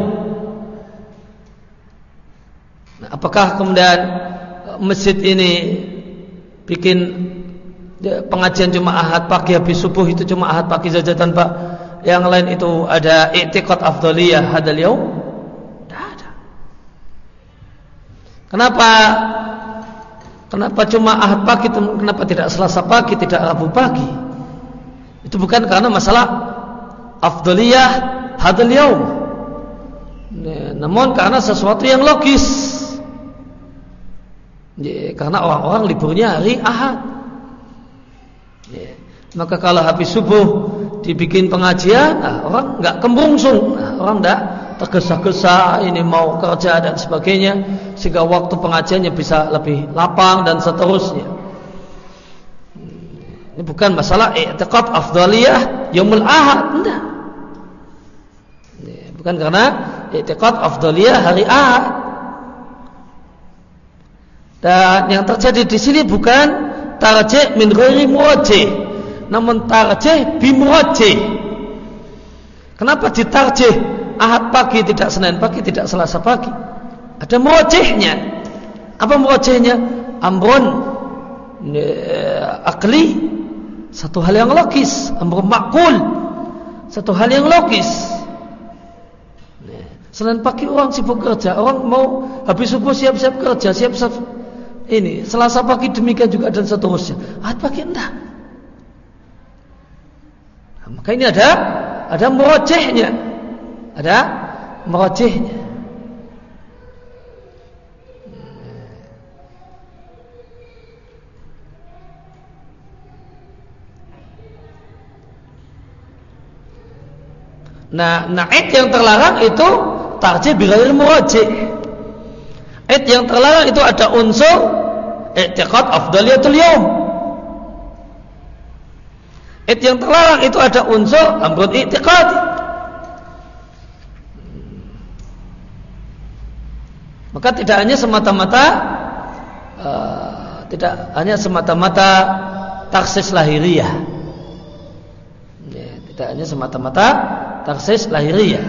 Nah, apakah kemudian masjid ini bikin pengajian cuma ahad pagi habis subuh itu cuma ahad pagi saja tanpa yang lain itu ada i'tiqad afdaliyah hadal yaum? Kenapa Kenapa cuma ahad pagi Kenapa tidak selasa pagi Tidak rabu pagi Itu bukan karena masalah Afdaliyah hadal yaum. Namun karena sesuatu yang logis. Ya, Karena orang-orang liburnya hari ahad. Ya, Maka kalau habis subuh Dibikin pengajian nah, Orang nggak kembungsung. Nah, Orang tidak tergesa-gesa ini mau kerja dan sebagainya sehingga waktu pengajiannya bisa lebih lapang dan seterusnya. Ini bukan masalah i'tiqad afdaliyah yaumul ahad, enggak. Bukan karena i'tiqad afdaliyah hari ahad. Dan yang terjadi di sini bukan tarjih min ghairi muwajjih, namun tarjih bi muwajjih. Kenapa ditarjih Ahad pagi tidak Senin pagi tidak Selasa pagi. Ada murajihnya. Apa murajihnya? Amrun akli satu hal yang logis, amrun makul satu hal yang logis. Senin pagi orang sibuk kerja, orang mau habis subuh siap-siap kerja, siap-siap ini. Selasa pagi demikian juga dan seterusnya. Ahad pagi enggak. Nah, maka ini ada ada murajihnya ada merojihnya. Nah, naik yang terlarang itu tarjih bighair murajih. Id yang terlarang itu ada unsur i'tiqad afdaliyatul yaum. Id yang terlarang itu ada unsur amrun i'tiqad. Maka tidak hanya semata-mata uh, tidak hanya semata-mata taksis lahiriah. Ya, tidak hanya semata-mata taksis lahiriah.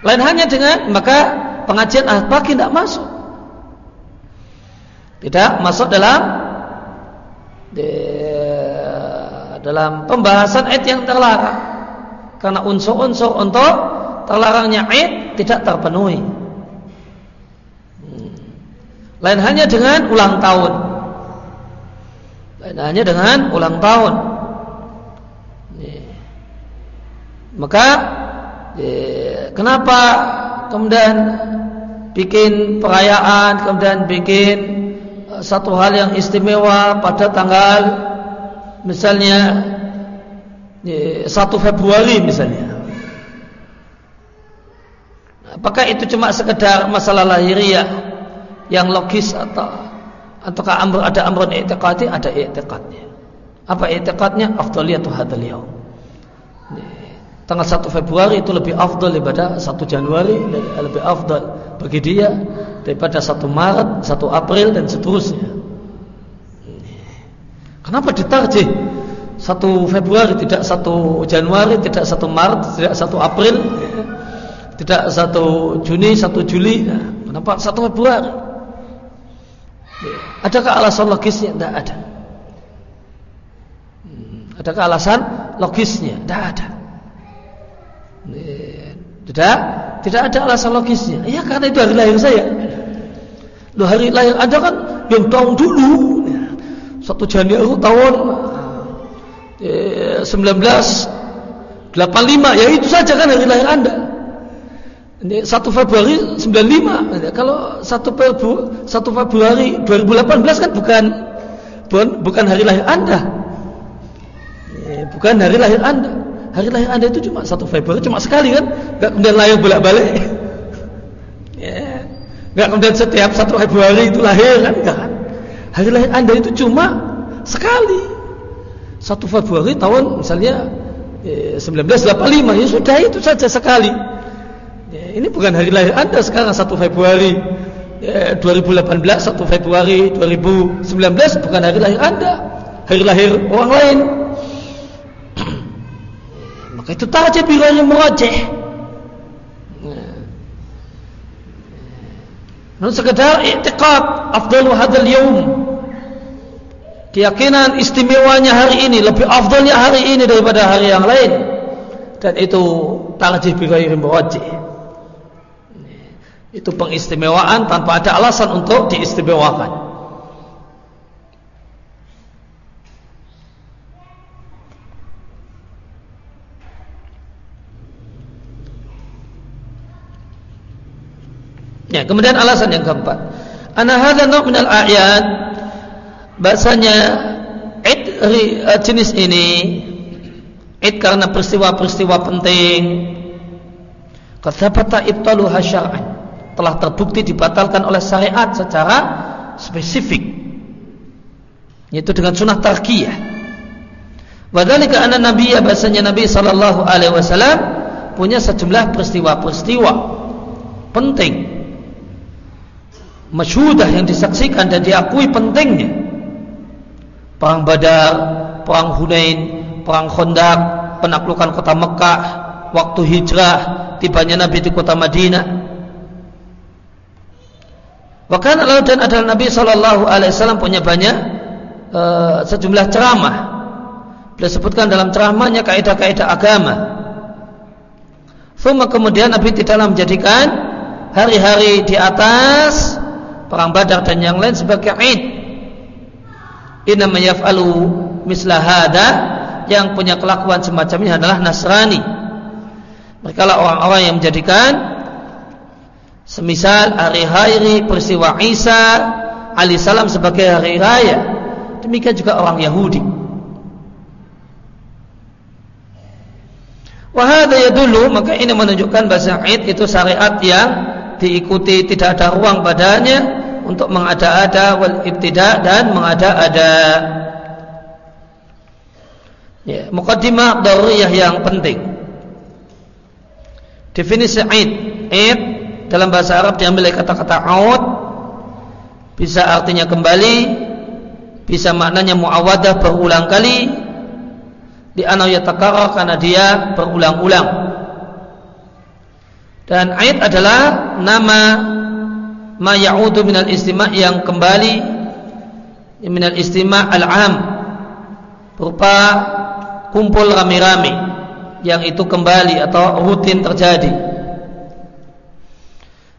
Lain hanya dengan maka pengajian ahad pagi tidak masuk. Tidak masuk dalam di, dalam pembahasan ayat yang terlarang. Karena unsur-unsur untuk terlarangnya ayat tidak terpenuhi. Hmm. Lain hanya dengan ulang tahun. Lain hanya dengan ulang tahun. Maka eh, kenapa kemudian bikin perayaan, kemudian bikin eh, satu hal yang istimewa pada tanggal misalnya eh, 1 Februari misalnya. Apakah itu cuma sekedar masalah lahiriah yang logis atau ataukah amr, ada amrun i'tiqadi ada i'tiqadnya. Apa i'tiqadnya? Afdaliyatu hadzal yaum tanggal 1 Februari itu lebih afdal daripada 1 Januari lebih afdal bagi dia daripada 1 Maret, 1 April dan seterusnya. Kenapa ditarjih 1 Februari tidak 1 Januari, tidak 1 Maret, tidak 1 April, tidak 1 Juni, 1 Juli. Nah, kenapa 1 Februari? Adakah alasan logisnya? Tidak ada. Hmm, adakah alasan logisnya? Tidak ada. Tidak, tidak ada alasan logisnya. Ya karena itu hari lahir saya. Loh hari lahir Anda kan yang tahun dulu. Satu Januari tahun eh, 1985. Ya itu saja kan hari lahir Anda. Ini 1 Februari 95. Kalau 1 Februari, 1 Februari 2018 kan bukan bukan hari lahir Anda. Eh, bukan hari lahir Anda hari lahir anda itu cuma satu Februari cuma sekali kan? Nggak kemudian lahir bolak balik ya. Nggak kemudian setiap satu Februari itu lahir kan? Enggak kan? Hari lahir anda itu cuma sekali. Satu Februari tahun misalnya eh, 1985 ya sudah itu saja sekali. Ya, ini bukan hari lahir anda sekarang satu Februari. Ya, 2018 satu Februari. 2019 bukan hari lahir anda. Hari lahir orang lain itu tarjih bilanya merajih. Namun sekedar i'tiqad afdalu hadzal yaum. Keyakinan istimewanya hari ini lebih afdalnya hari ini daripada hari yang lain. Dan itu tarjih bighairi merajih. Itu pengistimewaan tanpa ada alasan untuk diistimewakan. Ya, kemudian alasan yang keempat. Ana hadza naw' minal ayat bahasanya id eh, jenis ini id karena peristiwa-peristiwa penting. Kata ibtalu hasyar'an telah terbukti dibatalkan oleh syariat secara spesifik. Yaitu dengan sunnah tarkiyah. Wadhalika anna nabiyya bahasanya Nabi sallallahu alaihi wasallam punya sejumlah peristiwa-peristiwa penting masyhudah yang disaksikan dan diakui pentingnya perang Badar, perang Hunain, perang Khandaq, penaklukan kota Mekah, waktu hijrah, tibanya Nabi di kota Madinah. Bahkan Allah dan adalah Nabi Wasallam punya banyak uh, sejumlah ceramah. Beliau sebutkan dalam ceramahnya kaidah-kaidah agama. Thumma kemudian Nabi tidaklah menjadikan hari-hari di atas perang Badar dan yang lain sebagai Id. Inna yaf'alu misla hada yang punya kelakuan semacam ini adalah Nasrani. Mereka lah orang-orang yang menjadikan semisal hari-hari peristiwa Isa alaihissalam sebagai hari raya. Demikian juga orang Yahudi. Wahada ya dulu maka ini menunjukkan bahasa Id itu syariat yang diikuti tidak ada ruang badannya untuk mengada-ada wal ibtida dan mengada-ada. Ya, mukaddimah daruriyah yang penting. Definisi Id, Id dalam bahasa Arab diambil dari kata-kata aud bisa artinya kembali, bisa maknanya muawadah berulang kali, di anayatakara karena dia berulang-ulang. Dan ait adalah nama ma ya'udu minal istima' yang kembali minal istima' al-am berupa kumpul rame-rame yang itu kembali atau rutin terjadi.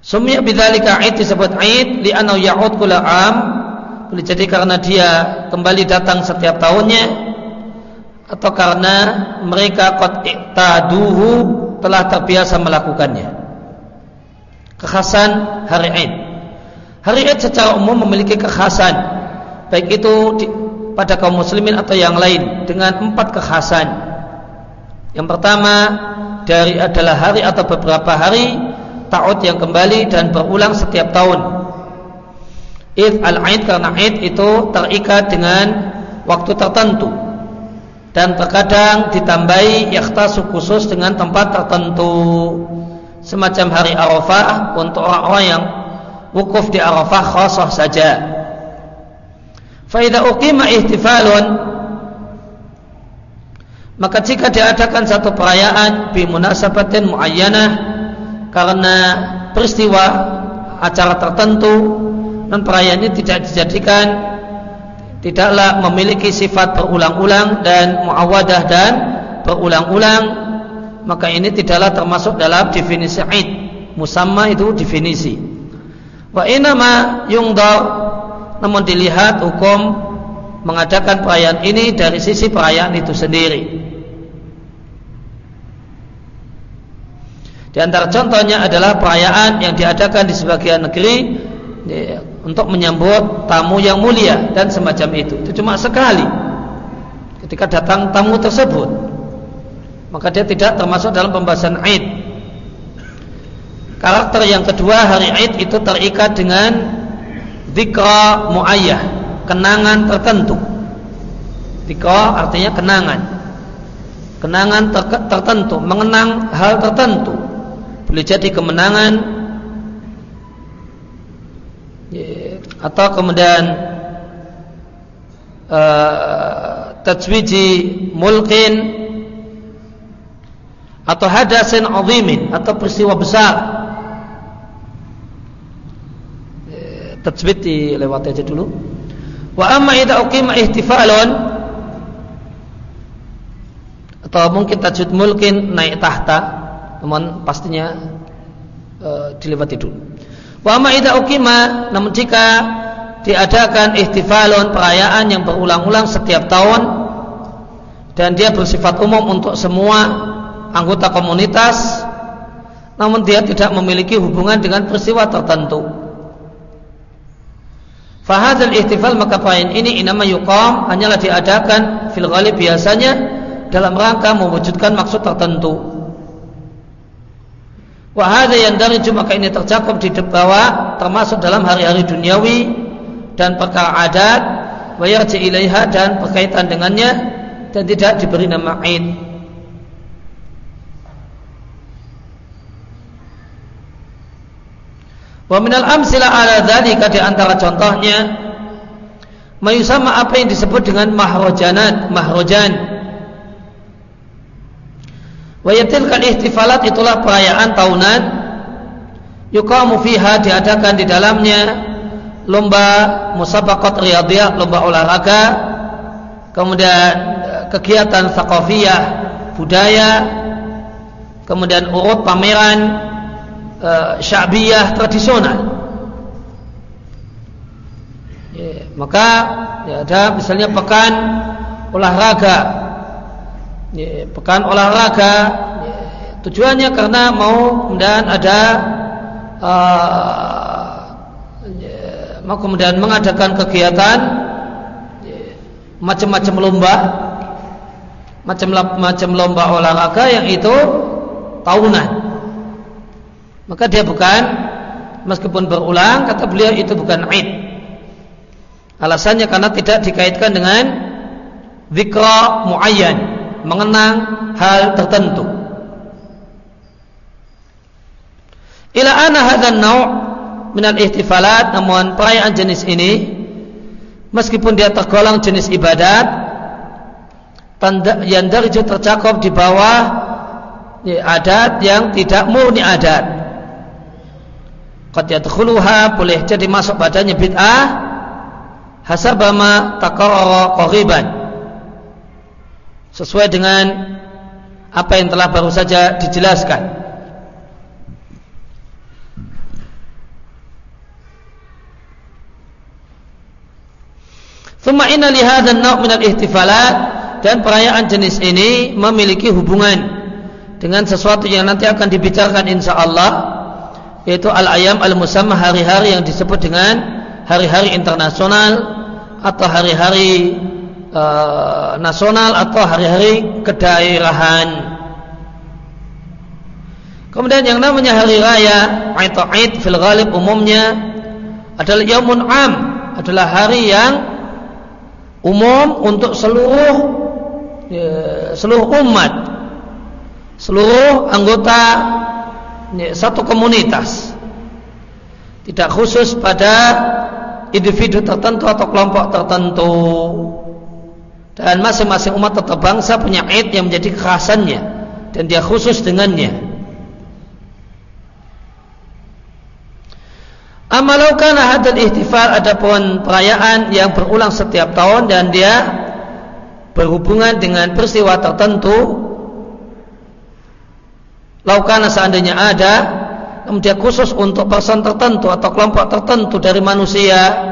Sumya bidzalika ait disebut ait li'annahu ya'ud kula am boleh jadi karena dia kembali datang setiap tahunnya atau karena mereka qad taduhu telah terbiasa melakukannya. Kekhasan hari Id. Hari Id secara umum memiliki kekhasan baik itu di, pada kaum muslimin atau yang lain dengan empat kekhasan. Yang pertama dari adalah hari atau beberapa hari ta'ud yang kembali dan berulang setiap tahun. Id al-Aid karena Id itu terikat dengan waktu tertentu dan terkadang ditambahi yakhtasu khusus dengan tempat tertentu semacam hari Arafah untuk orang-orang yang wukuf di Arafah khasah saja. Faida uqima ihtifalun maka jika diadakan satu perayaan bi munasabatin muayyanah karena peristiwa acara tertentu dan perayaan ini tidak dijadikan tidaklah memiliki sifat berulang-ulang dan muawadah dan berulang-ulang maka ini tidaklah termasuk dalam definisi id musamma itu definisi wa inama yungdar namun dilihat hukum mengadakan perayaan ini dari sisi perayaan itu sendiri di antara contohnya adalah perayaan yang diadakan di sebagian negeri untuk menyambut tamu yang mulia dan semacam itu. Itu cuma sekali. Ketika datang tamu tersebut, maka dia tidak termasuk dalam pembahasan Aid. Karakter yang kedua hari Aid itu terikat dengan zikra muayyah, kenangan tertentu. Zikra artinya kenangan. Kenangan ter tertentu, mengenang hal tertentu. Boleh jadi kemenangan atau kemudian uh, tajwiji mulkin atau hadasin azimin atau peristiwa besar eh, tajwid dilewati aja dulu wa amma idza uqima ihtifalun atau mungkin tajwid mulkin naik tahta namun pastinya uh, dilewati dulu Wa ma idza ukima namun jika diadakan ihtifalun perayaan yang berulang-ulang setiap tahun dan dia bersifat umum untuk semua anggota komunitas namun dia tidak memiliki hubungan dengan peristiwa tertentu. Fahadul ihtifal maka perayaan ini inama yuqam hanyalah diadakan fil ghalib biasanya dalam rangka mewujudkan maksud tertentu. Wahada yang dari maka ini tercakup di bawah termasuk dalam hari-hari duniawi dan perkara adat wayarji ilaiha dan berkaitan dengannya dan tidak diberi nama Aid. Wa minal amsila ala dzalika di antara contohnya mayusama apa yang disebut dengan mahrojanat, mahrojan. Wayatilkan ihtifalat itulah perayaan tahunan Yukamu fiha diadakan di dalamnya Lomba musabakot riyadiyah Lomba olahraga Kemudian eh, kegiatan sakofiyah Budaya Kemudian urut pameran e, Syabiyah tradisional. Ya, Maka ya, ada misalnya pekan olahraga. Ya, pekan olahraga ya, Tujuannya karena mau kemudian ada uh, mau kemudian mengadakan kegiatan macam-macam lomba macam-macam lomba olahraga yang itu tahunan maka dia bukan meskipun berulang kata beliau itu bukan id. Alasannya karena tidak dikaitkan dengan zikra muayyan mengenang hal tertentu. Ila ana hadzal nau' minal ihtifalat namun perayaan jenis ini meskipun dia tergolong jenis ibadat yang darjah tercakup di bawah ya, adat yang tidak murni adat qad yadkhuluha boleh jadi masuk badannya bid'ah. Hasabama taqarrara qariban sesuai dengan apa yang telah baru saja dijelaskan. Thumma inna li hadzal naw' min al-ihtifalat. Dan perayaan jenis ini memiliki hubungan dengan sesuatu yang nanti akan dibicarakan insya Allah yaitu al-ayam al-musamma hari-hari yang disebut dengan hari-hari internasional atau hari-hari uh, nasional atau hari-hari kedaerahan. Kemudian yang namanya hari raya atau Aid fil ghalib umumnya adalah yaumun am, adalah hari yang umum untuk seluruh ya, seluruh umat seluruh anggota satu komunitas. Tidak khusus pada individu tertentu atau kelompok tertentu. Dan masing-masing umat atau bangsa punya id yang menjadi kekhasannya dan dia khusus dengannya. Amalaukan hadal ihtifal adapun perayaan yang berulang setiap tahun dan dia berhubungan dengan peristiwa tertentu. Laukana seandainya ada, namun dia khusus untuk person tertentu atau kelompok tertentu dari manusia.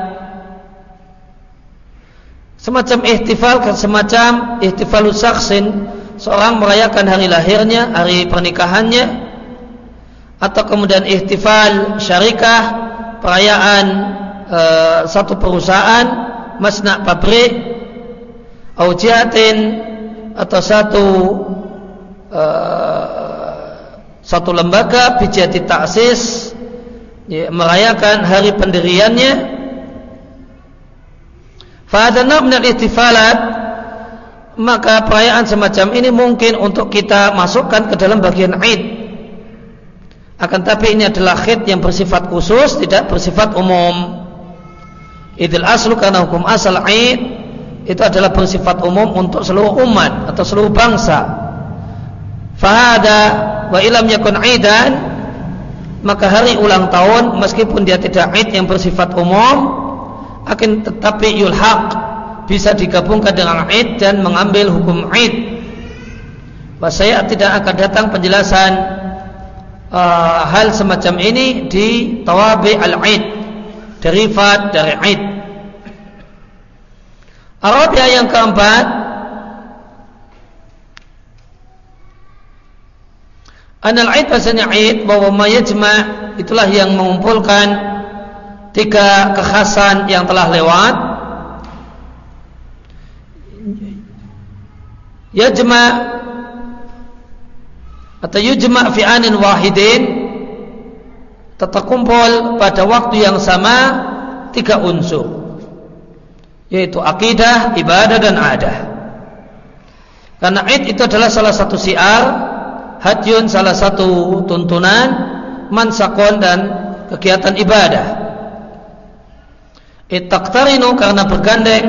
Semacam ihtifal, semacam ihtifalus saksin, seorang merayakan hari lahirnya, hari pernikahannya, atau kemudian ihtifal syarikah, perayaan e, satu perusahaan, masnak pabrik, aujiatin atau satu e, satu lembaga bijati taksis ya, merayakan hari pendiriannya. Fadana min ihtifalat maka perayaan semacam ini mungkin untuk kita masukkan ke dalam bagian Aid akan tapi ini adalah khid yang bersifat khusus, tidak bersifat umum. Idil aslu karena hukum asal id itu adalah bersifat umum untuk seluruh umat atau seluruh bangsa. Fahada wa ilam yakun aidan maka hari ulang tahun meskipun dia tidak id yang bersifat umum akan tetapi yulhaq bisa digabungkan dengan id dan mengambil hukum id. Saya tidak akan datang penjelasan uh, hal semacam ini di tawabi al-aid derivat dari aid Arabia yang keempat Anal aid bahasanya aid bahwa mayajma itulah yang mengumpulkan tiga kekhasan yang telah lewat yajma atau yujma' fi anin wahidin tetap kumpul pada waktu yang sama tiga unsur yaitu akidah, ibadah dan adah. Karena id itu adalah salah satu siar, hajun salah satu tuntunan, mansakon dan kegiatan ibadah. Itaktarinu karena bergandeng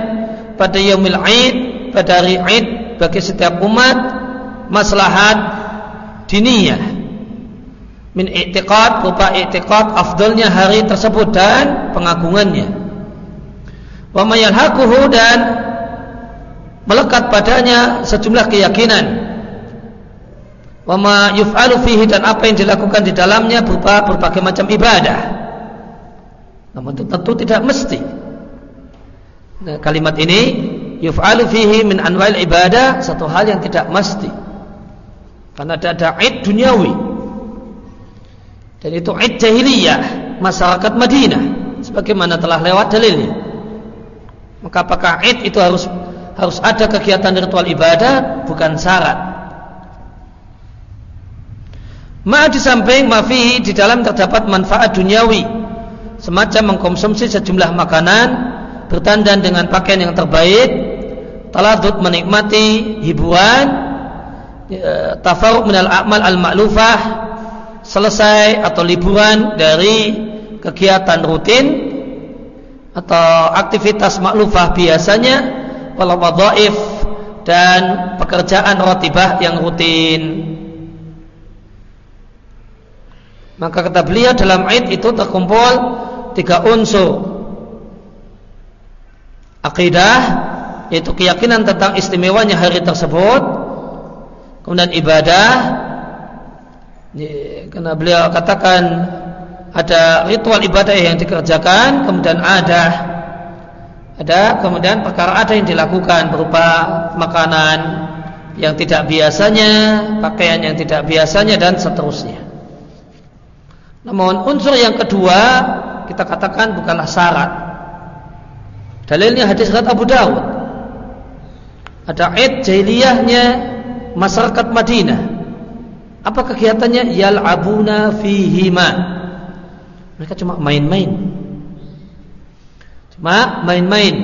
pada yaumil id, pada hari id bagi setiap umat maslahat diniyah. Min i'tiqad rupa i'tiqad afdalnya hari tersebut dan pengagungannya. Wa mayalhaquhu dan melekat padanya sejumlah keyakinan wa ma yuf'alu fihi dan apa yang dilakukan di dalamnya berupa berbagai macam ibadah namun tentu tidak mesti nah, kalimat ini yuf'alu fihi min anwa'il ibadah satu hal yang tidak mesti Karena ada, ada duniawi. Dan itu id jahiliyah masyarakat Madinah sebagaimana telah lewat dalilnya. Maka apakah id itu harus harus ada kegiatan ritual ibadah bukan syarat. Ma di samping mafihi di dalam terdapat manfaat duniawi semacam mengkonsumsi sejumlah makanan bertandan dengan pakaian yang terbaik taladud menikmati hiburan e, tafaruk minal a'mal al-ma'lufah selesai atau liburan dari kegiatan rutin atau aktivitas maklufah biasanya wal dan pekerjaan rotibah yang rutin. Maka kata beliau dalam ayat itu terkumpul tiga unsur. Akidah yaitu keyakinan tentang istimewanya hari tersebut. Kemudian ibadah karena beliau katakan ada ritual ibadah yang dikerjakan, kemudian ada ada kemudian perkara ada yang dilakukan berupa makanan yang tidak biasanya, pakaian yang tidak biasanya dan seterusnya. Namun unsur yang kedua kita katakan bukanlah syarat. Dalilnya hadis riwayat Abu Dawud. Ada id jahiliyahnya masyarakat Madinah. Apa kegiatannya? Yal'abuna fihima. Mereka cuma main-main cuma main-main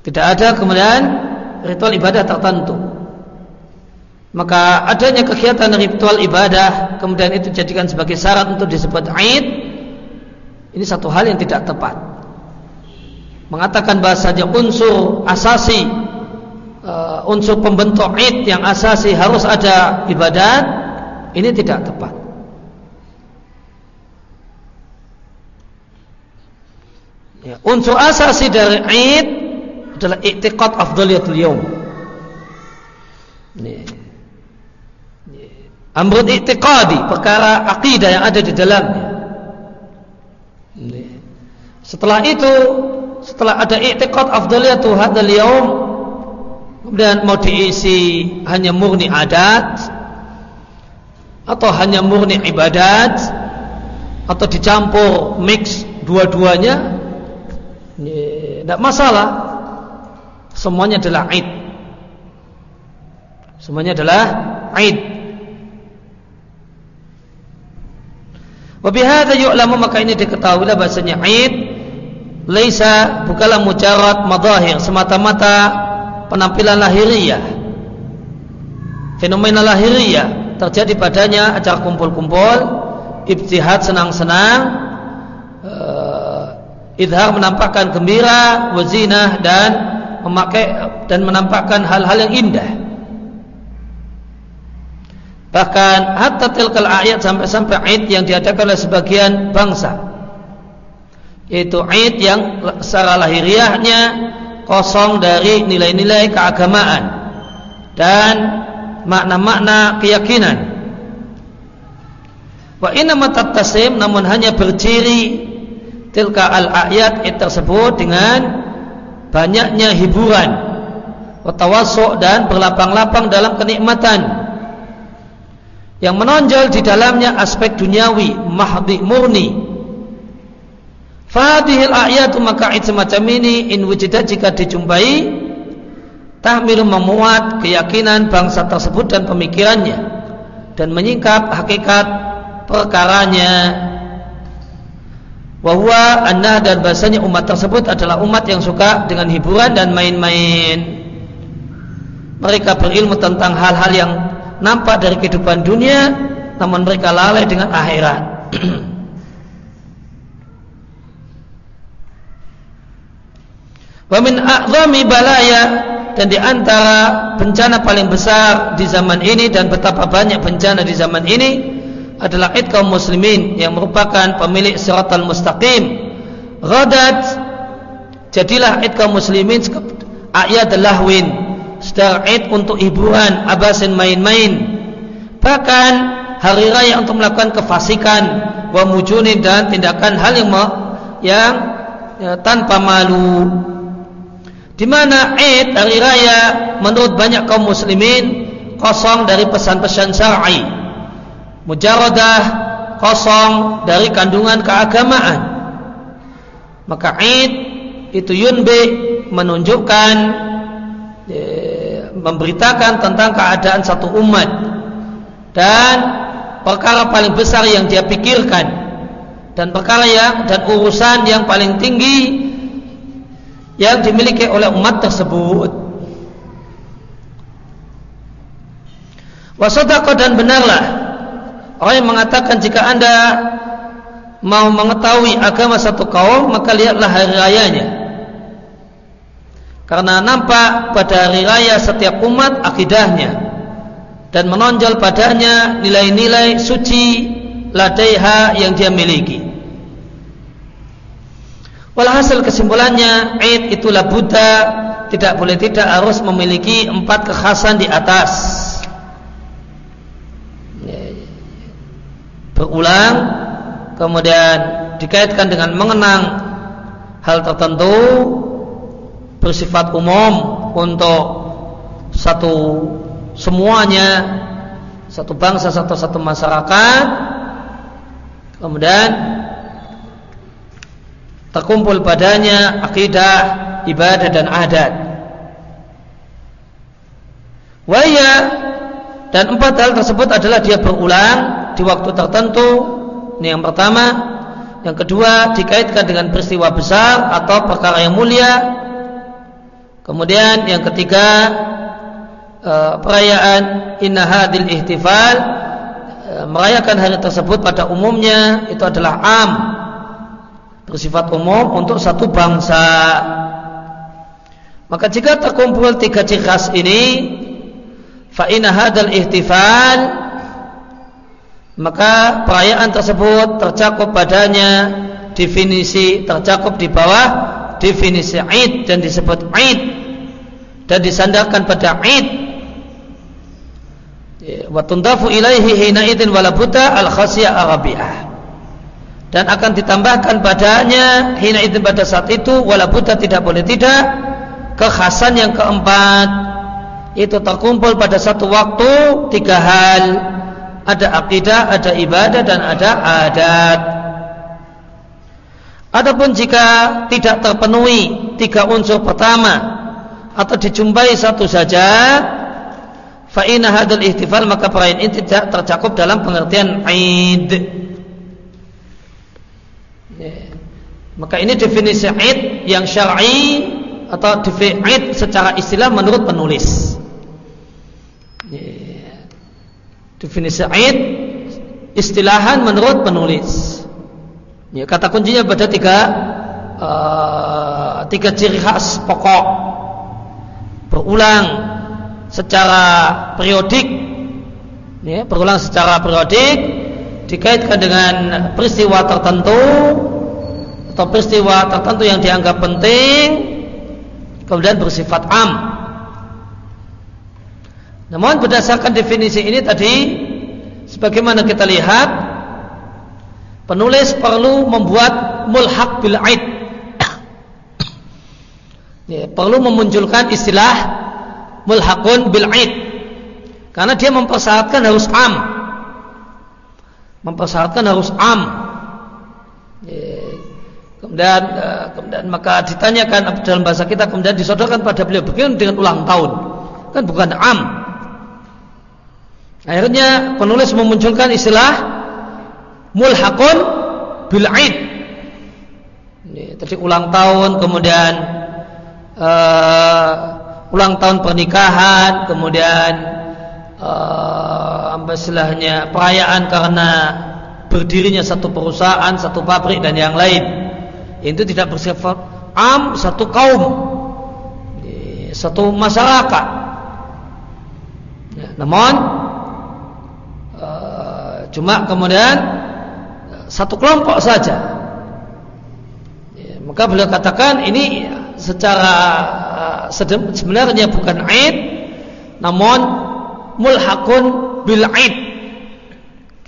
tidak ada kemudian ritual ibadah tertentu maka adanya kegiatan ritual ibadah kemudian itu jadikan sebagai syarat untuk disebut Aid ini satu hal yang tidak tepat mengatakan bahasanya unsur asasi uh, unsur pembentuk Aid yang asasi harus ada ibadat ini tidak tepat Ya, unsur asasi dari Eid adalah i'tiqad afdaliyatul yaum. Ini. Amrun i'tiqadi, perkara akidah yang ada di dalamnya. Setelah itu, setelah ada i'tiqad afdaliyatul hadzal yaum, kemudian mau diisi hanya murni adat atau hanya murni ibadat atau dicampur mix dua-duanya tidak masalah. Semuanya adalah Aid. Semuanya adalah Aid. Wabihada yu'lamu maka ini diketahuilah bahasanya Aid Laisa bukanlah mujarad madahir semata-mata penampilan lahiriah fenomena lahiriah terjadi padanya acara kumpul-kumpul ibtihad senang-senang idhar menampakkan gembira, wazinah dan memakai dan menampakkan hal-hal yang indah. Bahkan hatta tilkal ayat sampai-sampai ayat yang diadakan oleh sebagian bangsa. Yaitu ayat yang secara lahiriahnya kosong dari nilai-nilai keagamaan dan makna-makna keyakinan. Wa inna tasim namun hanya berciri tilka al-ayat tersebut dengan banyaknya hiburan watawasuk dan berlapang-lapang dalam kenikmatan yang menonjol di dalamnya aspek duniawi mahdi murni Fadihil ayat maka semacam ini in jika dijumpai tahmil memuat keyakinan bangsa tersebut dan pemikirannya dan menyingkap hakikat perkaranya Wahwa anah dan bahasanya umat tersebut adalah umat yang suka dengan hiburan dan main-main. Mereka berilmu tentang hal-hal yang nampak dari kehidupan dunia, namun mereka lalai dengan akhirat. Wamin a'zami balaya dan di antara bencana paling besar di zaman ini dan betapa banyak bencana di zaman ini adalah id kaum muslimin yang merupakan pemilik siratal mustaqim ghadat jadilah id kaum muslimin ayat lahwin sedang id untuk hiburan abasin main-main bahkan hari raya untuk melakukan kefasikan wa mujunin dan tindakan hal yang yang ya, tanpa malu di mana Id hari raya menurut banyak kaum muslimin kosong dari pesan-pesan syar'i. Mujarradah kosong dari kandungan keagamaan. Maka Id itu yunbi menunjukkan e, memberitakan tentang keadaan satu umat dan perkara paling besar yang dia pikirkan dan perkara yang dan urusan yang paling tinggi yang dimiliki oleh umat tersebut. Wasodakoh dan benarlah orang yang mengatakan jika anda mau mengetahui agama satu kaum maka lihatlah hari rayanya. Karena nampak pada hari raya setiap umat akidahnya dan menonjol padanya nilai-nilai suci ladaiha yang dia miliki. Walhasil kesimpulannya Eid itulah Buddha tidak boleh tidak harus memiliki empat kekhasan di atas. Berulang kemudian dikaitkan dengan mengenang hal tertentu bersifat umum untuk satu semuanya satu bangsa satu satu masyarakat. Kemudian terkumpul padanya akidah ibadah dan adat. Waya dan empat hal tersebut adalah dia berulang di waktu tertentu. Ini yang pertama. Yang kedua dikaitkan dengan peristiwa besar atau perkara yang mulia Kemudian yang ketiga uh, perayaan Inna Hadil Ihtifal uh, merayakan hari tersebut pada umumnya itu adalah am bersifat umum untuk satu bangsa. Maka jika terkumpul tiga ciri khas ini, fa inna hadal ihtifal maka perayaan tersebut tercakup padanya definisi tercakup di bawah definisi Id dan disebut Id dan disandarkan pada Id wa tundafu ilaihi hina idin wala buta al khasiyah arabiyah dan akan ditambahkan padanya hina idin pada saat itu wala buta tidak boleh tidak kekhasan yang keempat itu terkumpul pada satu waktu tiga hal. Ada akidah, ada ibadah dan ada adat. Adapun jika tidak terpenuhi tiga unsur pertama atau dijumpai satu saja fa inna hadal ihtifal maka perayaan ini tidak tercakup dalam pengertian Aid. Ya. Maka ini definisi Aid yang syar'i atau definisi Aid secara istilah menurut penulis. Ya. Definisi Aid istilahan menurut penulis. Ya, kata kuncinya pada tiga uh, tiga ciri khas pokok berulang secara periodik ya, berulang secara periodik dikaitkan dengan peristiwa tertentu atau peristiwa tertentu yang dianggap penting kemudian bersifat am. Namun berdasarkan definisi ini tadi sebagaimana kita lihat penulis perlu membuat mulhaq bil aid ya, perlu memunculkan istilah mulhaqun bil aid karena dia mempersyaratkan harus am. Mempersyaratkan harus am. Ya, kemudian eh, kemudian maka ditanyakan dalam bahasa kita kemudian disodorkan pada beliau. Begini dengan ulang tahun. Kan bukan am. Akhirnya penulis memunculkan istilah mulhaqun bil aid ya, tadi ulang tahun kemudian uh, ulang tahun pernikahan, kemudian uh, istilahnya perayaan karena berdirinya satu perusahaan, satu pabrik dan yang lain. Itu tidak bersifat am satu kaum, satu masyarakat. Ya, namun uh, cuma kemudian satu kelompok saja. Ya, maka beliau katakan ini secara uh, sebenarnya bukan aid namun mulhakun bil aid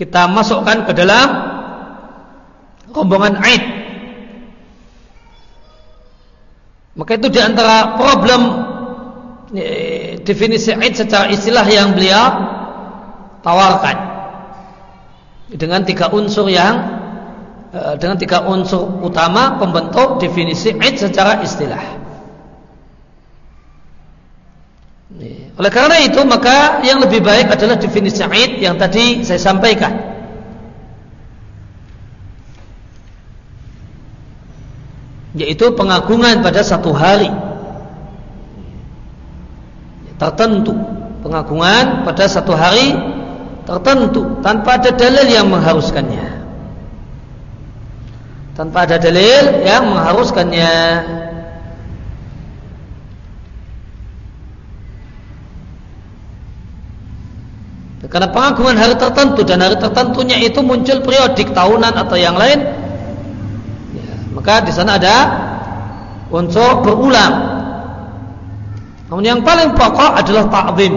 kita masukkan ke dalam rombongan aid Maka itu di antara problem eh, definisi id secara istilah yang beliau tawarkan. Dengan tiga unsur yang eh, dengan tiga unsur utama pembentuk definisi id secara istilah. Oleh karena itu maka yang lebih baik adalah definisi id yang tadi saya sampaikan. yaitu pengagungan pada satu hari tertentu pengagungan pada satu hari tertentu tanpa ada dalil yang mengharuskannya tanpa ada dalil yang mengharuskannya karena pengagungan hari tertentu dan hari tertentunya itu muncul periodik tahunan atau yang lain maka di sana ada unsur berulang. Namun yang paling pokok adalah ta'zim.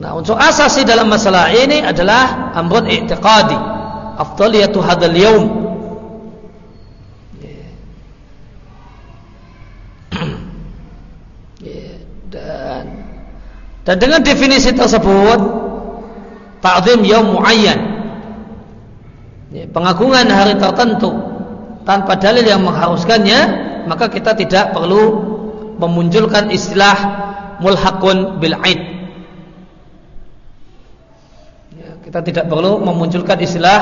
Nah, unsur asasi dalam masalah ini adalah amrun i'tiqadi. Afdaliyatu hadzal yaum. Dan dan dengan definisi tersebut ta'zim yaum muayyan. Pengagungan hari tertentu tanpa dalil yang mengharuskannya maka kita tidak perlu memunculkan istilah mulhaqun bil aid ya, kita tidak perlu memunculkan istilah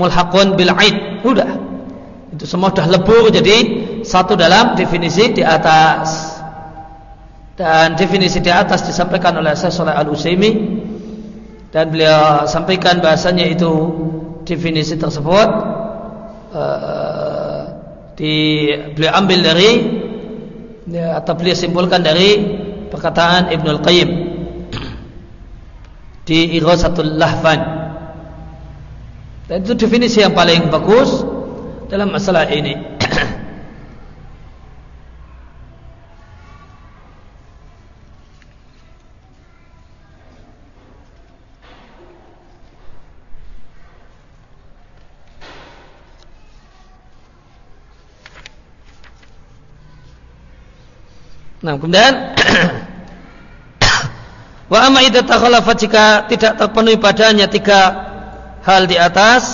mulhaqun bil aid. Udah. Itu semua sudah lebur jadi satu dalam definisi di atas. Dan definisi di atas disampaikan oleh Syekh Saleh Al Utsaimin dan beliau sampaikan bahasanya itu definisi tersebut uh, di beliau ambil dari ya, atau beliau simpulkan dari perkataan Ibnu Al-Qayyim di Ighasatul Lahfan. Dan itu definisi yang paling bagus dalam masalah ini. Nah, kemudian wa amma idza takhalafa jika tidak terpenuhi padanya tiga hal di atas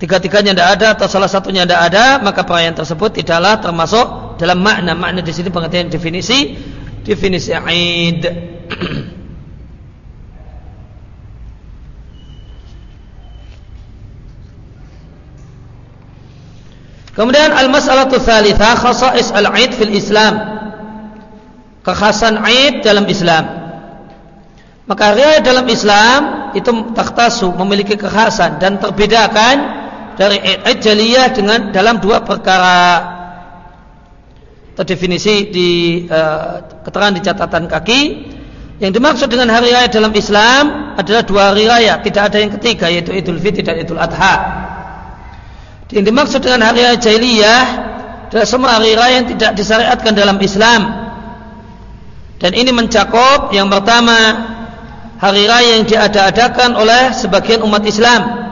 tiga-tiganya tidak ada atau salah satunya tidak ada maka perayaan tersebut tidaklah termasuk dalam makna. Makna di sini pengertian definisi definisi Aid Kemudian al-mas'alatu tsalitsah khasa'is al-Aid fil Islam. Kekhasan Aid dalam Islam. Maka hari dalam Islam itu takhtasu memiliki kekhasan dan terbedakan dari Aid Jaliyah dengan dalam dua perkara. Terdefinisi di uh, keterangan di catatan kaki. Yang dimaksud dengan hari raya dalam Islam adalah dua hari raya, tidak ada yang ketiga yaitu Idul Fitri dan Idul Adha. Yang dimaksud dengan hari raya jahiliyah adalah semua hari raya yang tidak disyariatkan dalam Islam. Dan ini mencakup yang pertama hari raya yang diada-adakan oleh sebagian umat Islam.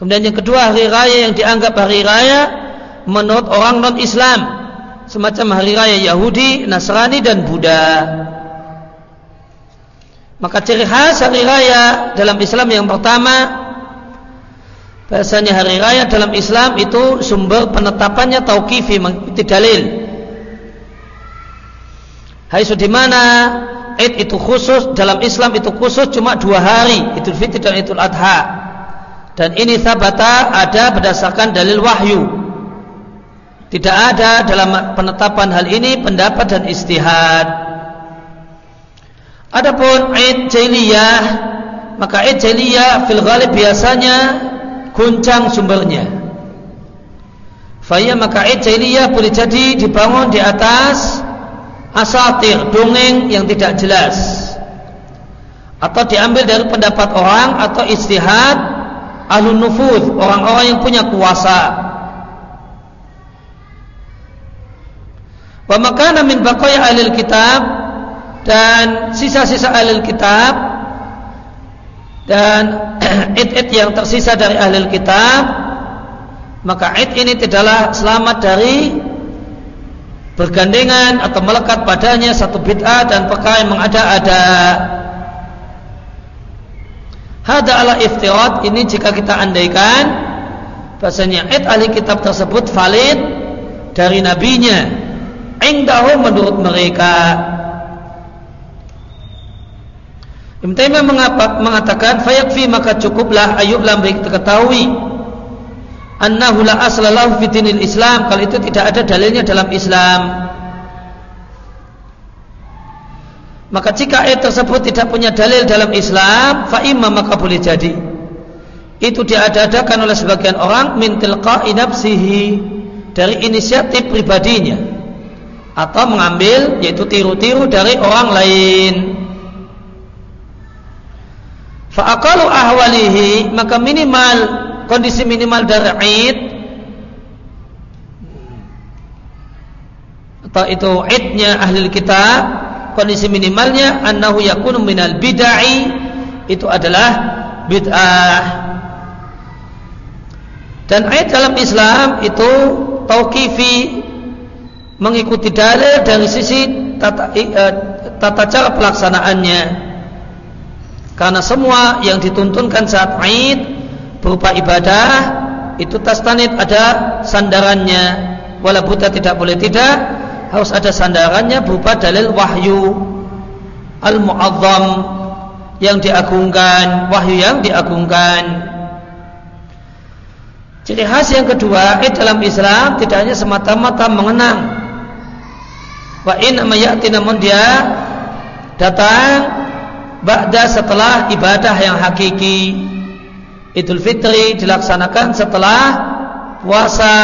Kemudian yang kedua hari raya yang dianggap hari raya menurut orang non-Islam, semacam hari raya Yahudi, Nasrani dan Buddha. Maka ciri khas hari raya dalam Islam yang pertama bahasanya hari raya dalam Islam itu sumber penetapannya tauqifi mengikuti dalil Hai di mana Id itu khusus dalam Islam itu khusus cuma dua hari Idul Fitri dan Idul Adha. Dan ini sabata ada berdasarkan dalil wahyu. Tidak ada dalam penetapan hal ini pendapat dan istihad. Adapun Id Jailiyah maka Id Jailiyah fil ghalib biasanya guncang sumbernya. Faya maka Id Jailiyah boleh jadi dibangun di atas asatir dongeng yang tidak jelas. Atau diambil dari pendapat orang atau istihad ahlu nufud orang-orang yang punya kuasa. Wa makana min baqaya alil kitab dan sisa-sisa alil kitab dan it-it yang tersisa dari ahli kitab maka id ini tidaklah selamat dari bergandengan atau melekat padanya satu bid'ah dan perkara yang mengada-ada. Hada ala iftirat ini jika kita andaikan bahasanya id ahli kitab tersebut valid dari nabinya. Indahu menurut mereka. Ibn Taimiyah mengatakan fayakfi maka cukuplah ayublah baik ketahui annahu la aslalahu fi dinil Islam. Kalau itu tidak ada dalilnya dalam Islam. Maka jika ayat tersebut tidak punya dalil dalam Islam fa imma maka boleh jadi. Itu diadakan oleh sebagian orang min tilqa'i nafsihi dari inisiatif pribadinya. Atau mengambil yaitu tiru-tiru dari orang lain. Fa'akalu ahwalihi maka minimal kondisi minimal dari id atau itu idnya ahli kitab. Kondisi minimalnya annahu yakunu minal bid'ai itu adalah bid'ah. Dan ayat dalam Islam itu tauqifi mengikuti dalil dari sisi tata, uh, tata cara pelaksanaannya. Karena semua yang dituntunkan saat Aid berupa ibadah itu tastanid ada sandarannya. Wala buta tidak boleh tidak harus ada sandarannya berupa dalil wahyu al-mu'azzam yang diagungkan, wahyu yang diagungkan. Jadi khas yang kedua, Id dalam Islam tidak hanya semata-mata mengenang. Wa in ya'ti namun dia datang Ba'da setelah ibadah yang hakiki Idul Fitri dilaksanakan setelah puasa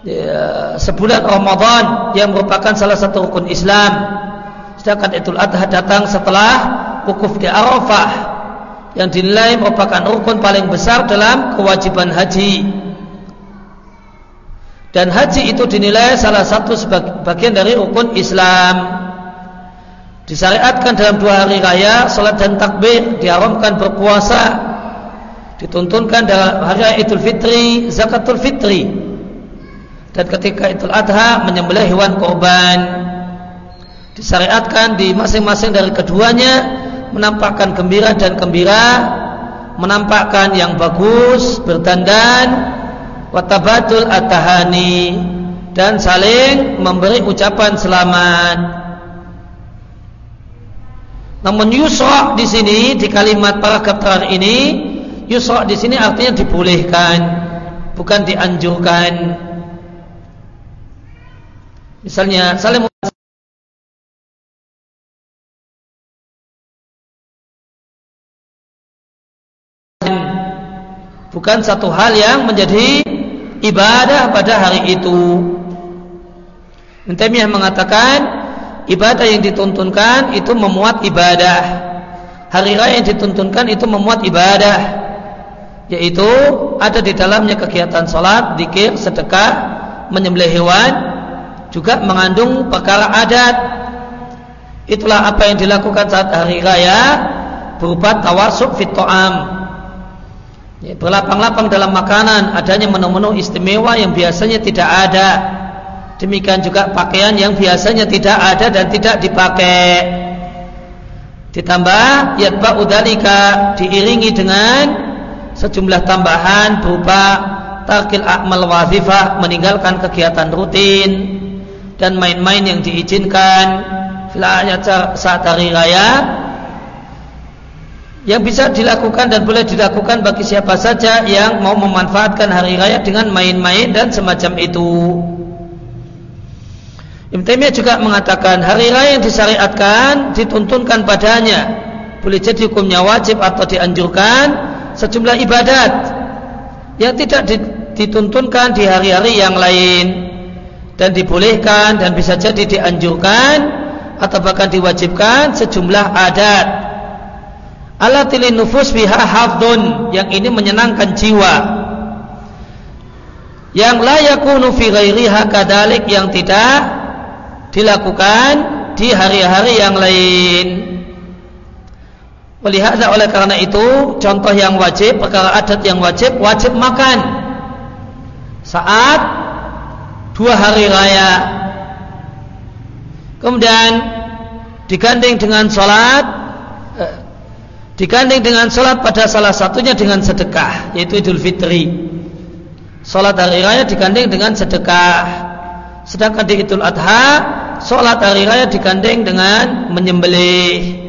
ya, sebulan Ramadan yang merupakan salah satu rukun Islam. Sedangkan Idul Adha datang setelah wukuf di Arafah yang dinilai merupakan rukun paling besar dalam kewajiban haji. Dan haji itu dinilai salah satu bagian dari rukun Islam disyariatkan dalam dua hari raya salat dan takbir diharamkan berpuasa dituntunkan dalam hari Idul Fitri zakatul fitri. Dan ketika Idul Adha menyembelih hewan korban. Disyariatkan di masing-masing dari keduanya menampakkan gembira dan gembira menampakkan yang bagus berdandan watabatul atahani dan saling memberi ucapan selamat. Namun yusra di sini di kalimat paragraf terakhir ini yusra di sini artinya dibolehkan, bukan dianjurkan. Misalnya saling bukan satu hal yang menjadi ibadah pada hari itu. Intinya mengatakan ibadah yang dituntunkan itu memuat ibadah hari raya yang dituntunkan itu memuat ibadah yaitu ada di dalamnya kegiatan sholat, dikir, sedekah, menyembelih hewan juga mengandung perkara adat. Itulah apa yang dilakukan saat hari raya berupa tawasuk fitoam ya, berlapang-lapang dalam makanan adanya menu-menu istimewa yang biasanya tidak ada. Demikian juga pakaian yang biasanya tidak ada dan tidak dipakai. Ditambah yatba'u dzalika diiringi dengan sejumlah tambahan berupa takil akmal wazifah meninggalkan kegiatan rutin dan main-main yang diizinkan saat hari raya yang bisa dilakukan dan boleh dilakukan bagi siapa saja yang mau memanfaatkan hari raya dengan main-main dan semacam itu. Ibn juga mengatakan hari raya yang disyariatkan dituntunkan padanya boleh jadi hukumnya wajib atau dianjurkan sejumlah ibadat yang tidak dituntunkan di hari-hari yang lain dan dibolehkan dan bisa jadi dianjurkan atau bahkan diwajibkan sejumlah adat alatilin nufus biha hafdun yang ini menyenangkan jiwa yang layakunu fi ghairiha kadalik yang tidak dilakukan di hari-hari yang lain. Melihat oleh karena itu contoh yang wajib perkara adat yang wajib wajib makan. Saat dua hari raya. Kemudian digandeng dengan sholat eh, digandeng dengan sholat pada salah satunya dengan sedekah yaitu idul fitri. Sholat hari raya digandeng dengan sedekah. Sedangkan di idul adha sholat hari raya digandeng dengan menyembelih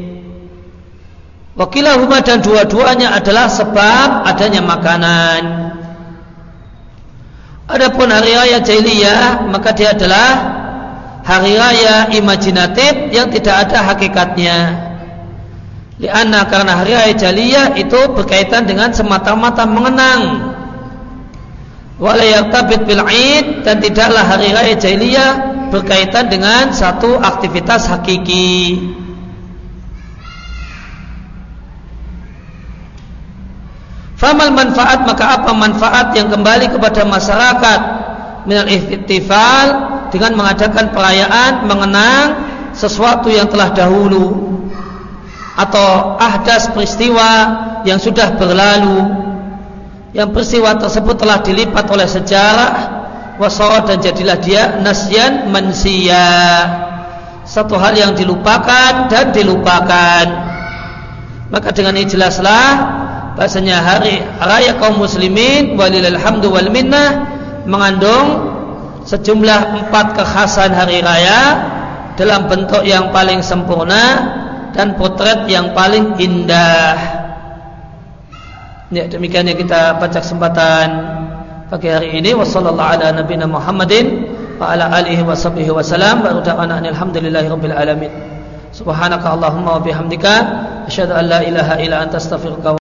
Wakilahuma dan dua-duanya adalah sebab adanya makanan. Adapun hari raya jahiliyah maka dia adalah hari raya imajinatif yang tidak ada hakikatnya. Lianna karena hari raya jahiliyah itu berkaitan dengan semata-mata mengenang. Walayaktabit bil Aid dan tidaklah hari raya jahiliyah berkaitan dengan satu aktivitas hakiki. Famal manfaat maka apa manfaat yang kembali kepada masyarakat? Minal ihtifal dengan mengadakan perayaan mengenang sesuatu yang telah dahulu atau ahdas peristiwa yang sudah berlalu. Yang peristiwa tersebut telah dilipat oleh sejarah. Wasawat dan jadilah dia nasyan mansia satu hal yang dilupakan dan dilupakan. Maka dengan ini jelaslah bahasanya hari raya kaum muslimin walilal wal minnah mengandung sejumlah empat kekhasan hari raya dalam bentuk yang paling sempurna dan potret yang paling indah. Ya, demikian yang kita baca kesempatan pagi hari ini wasallallahu ala nabiyina Muhammadin wa ala alihi washabbihi wasallam wa alhamdulillahi rabbil alamin. Subhanaka Allahumma wa bihamdika asyhadu an la ilaha illa anta astaghfiruka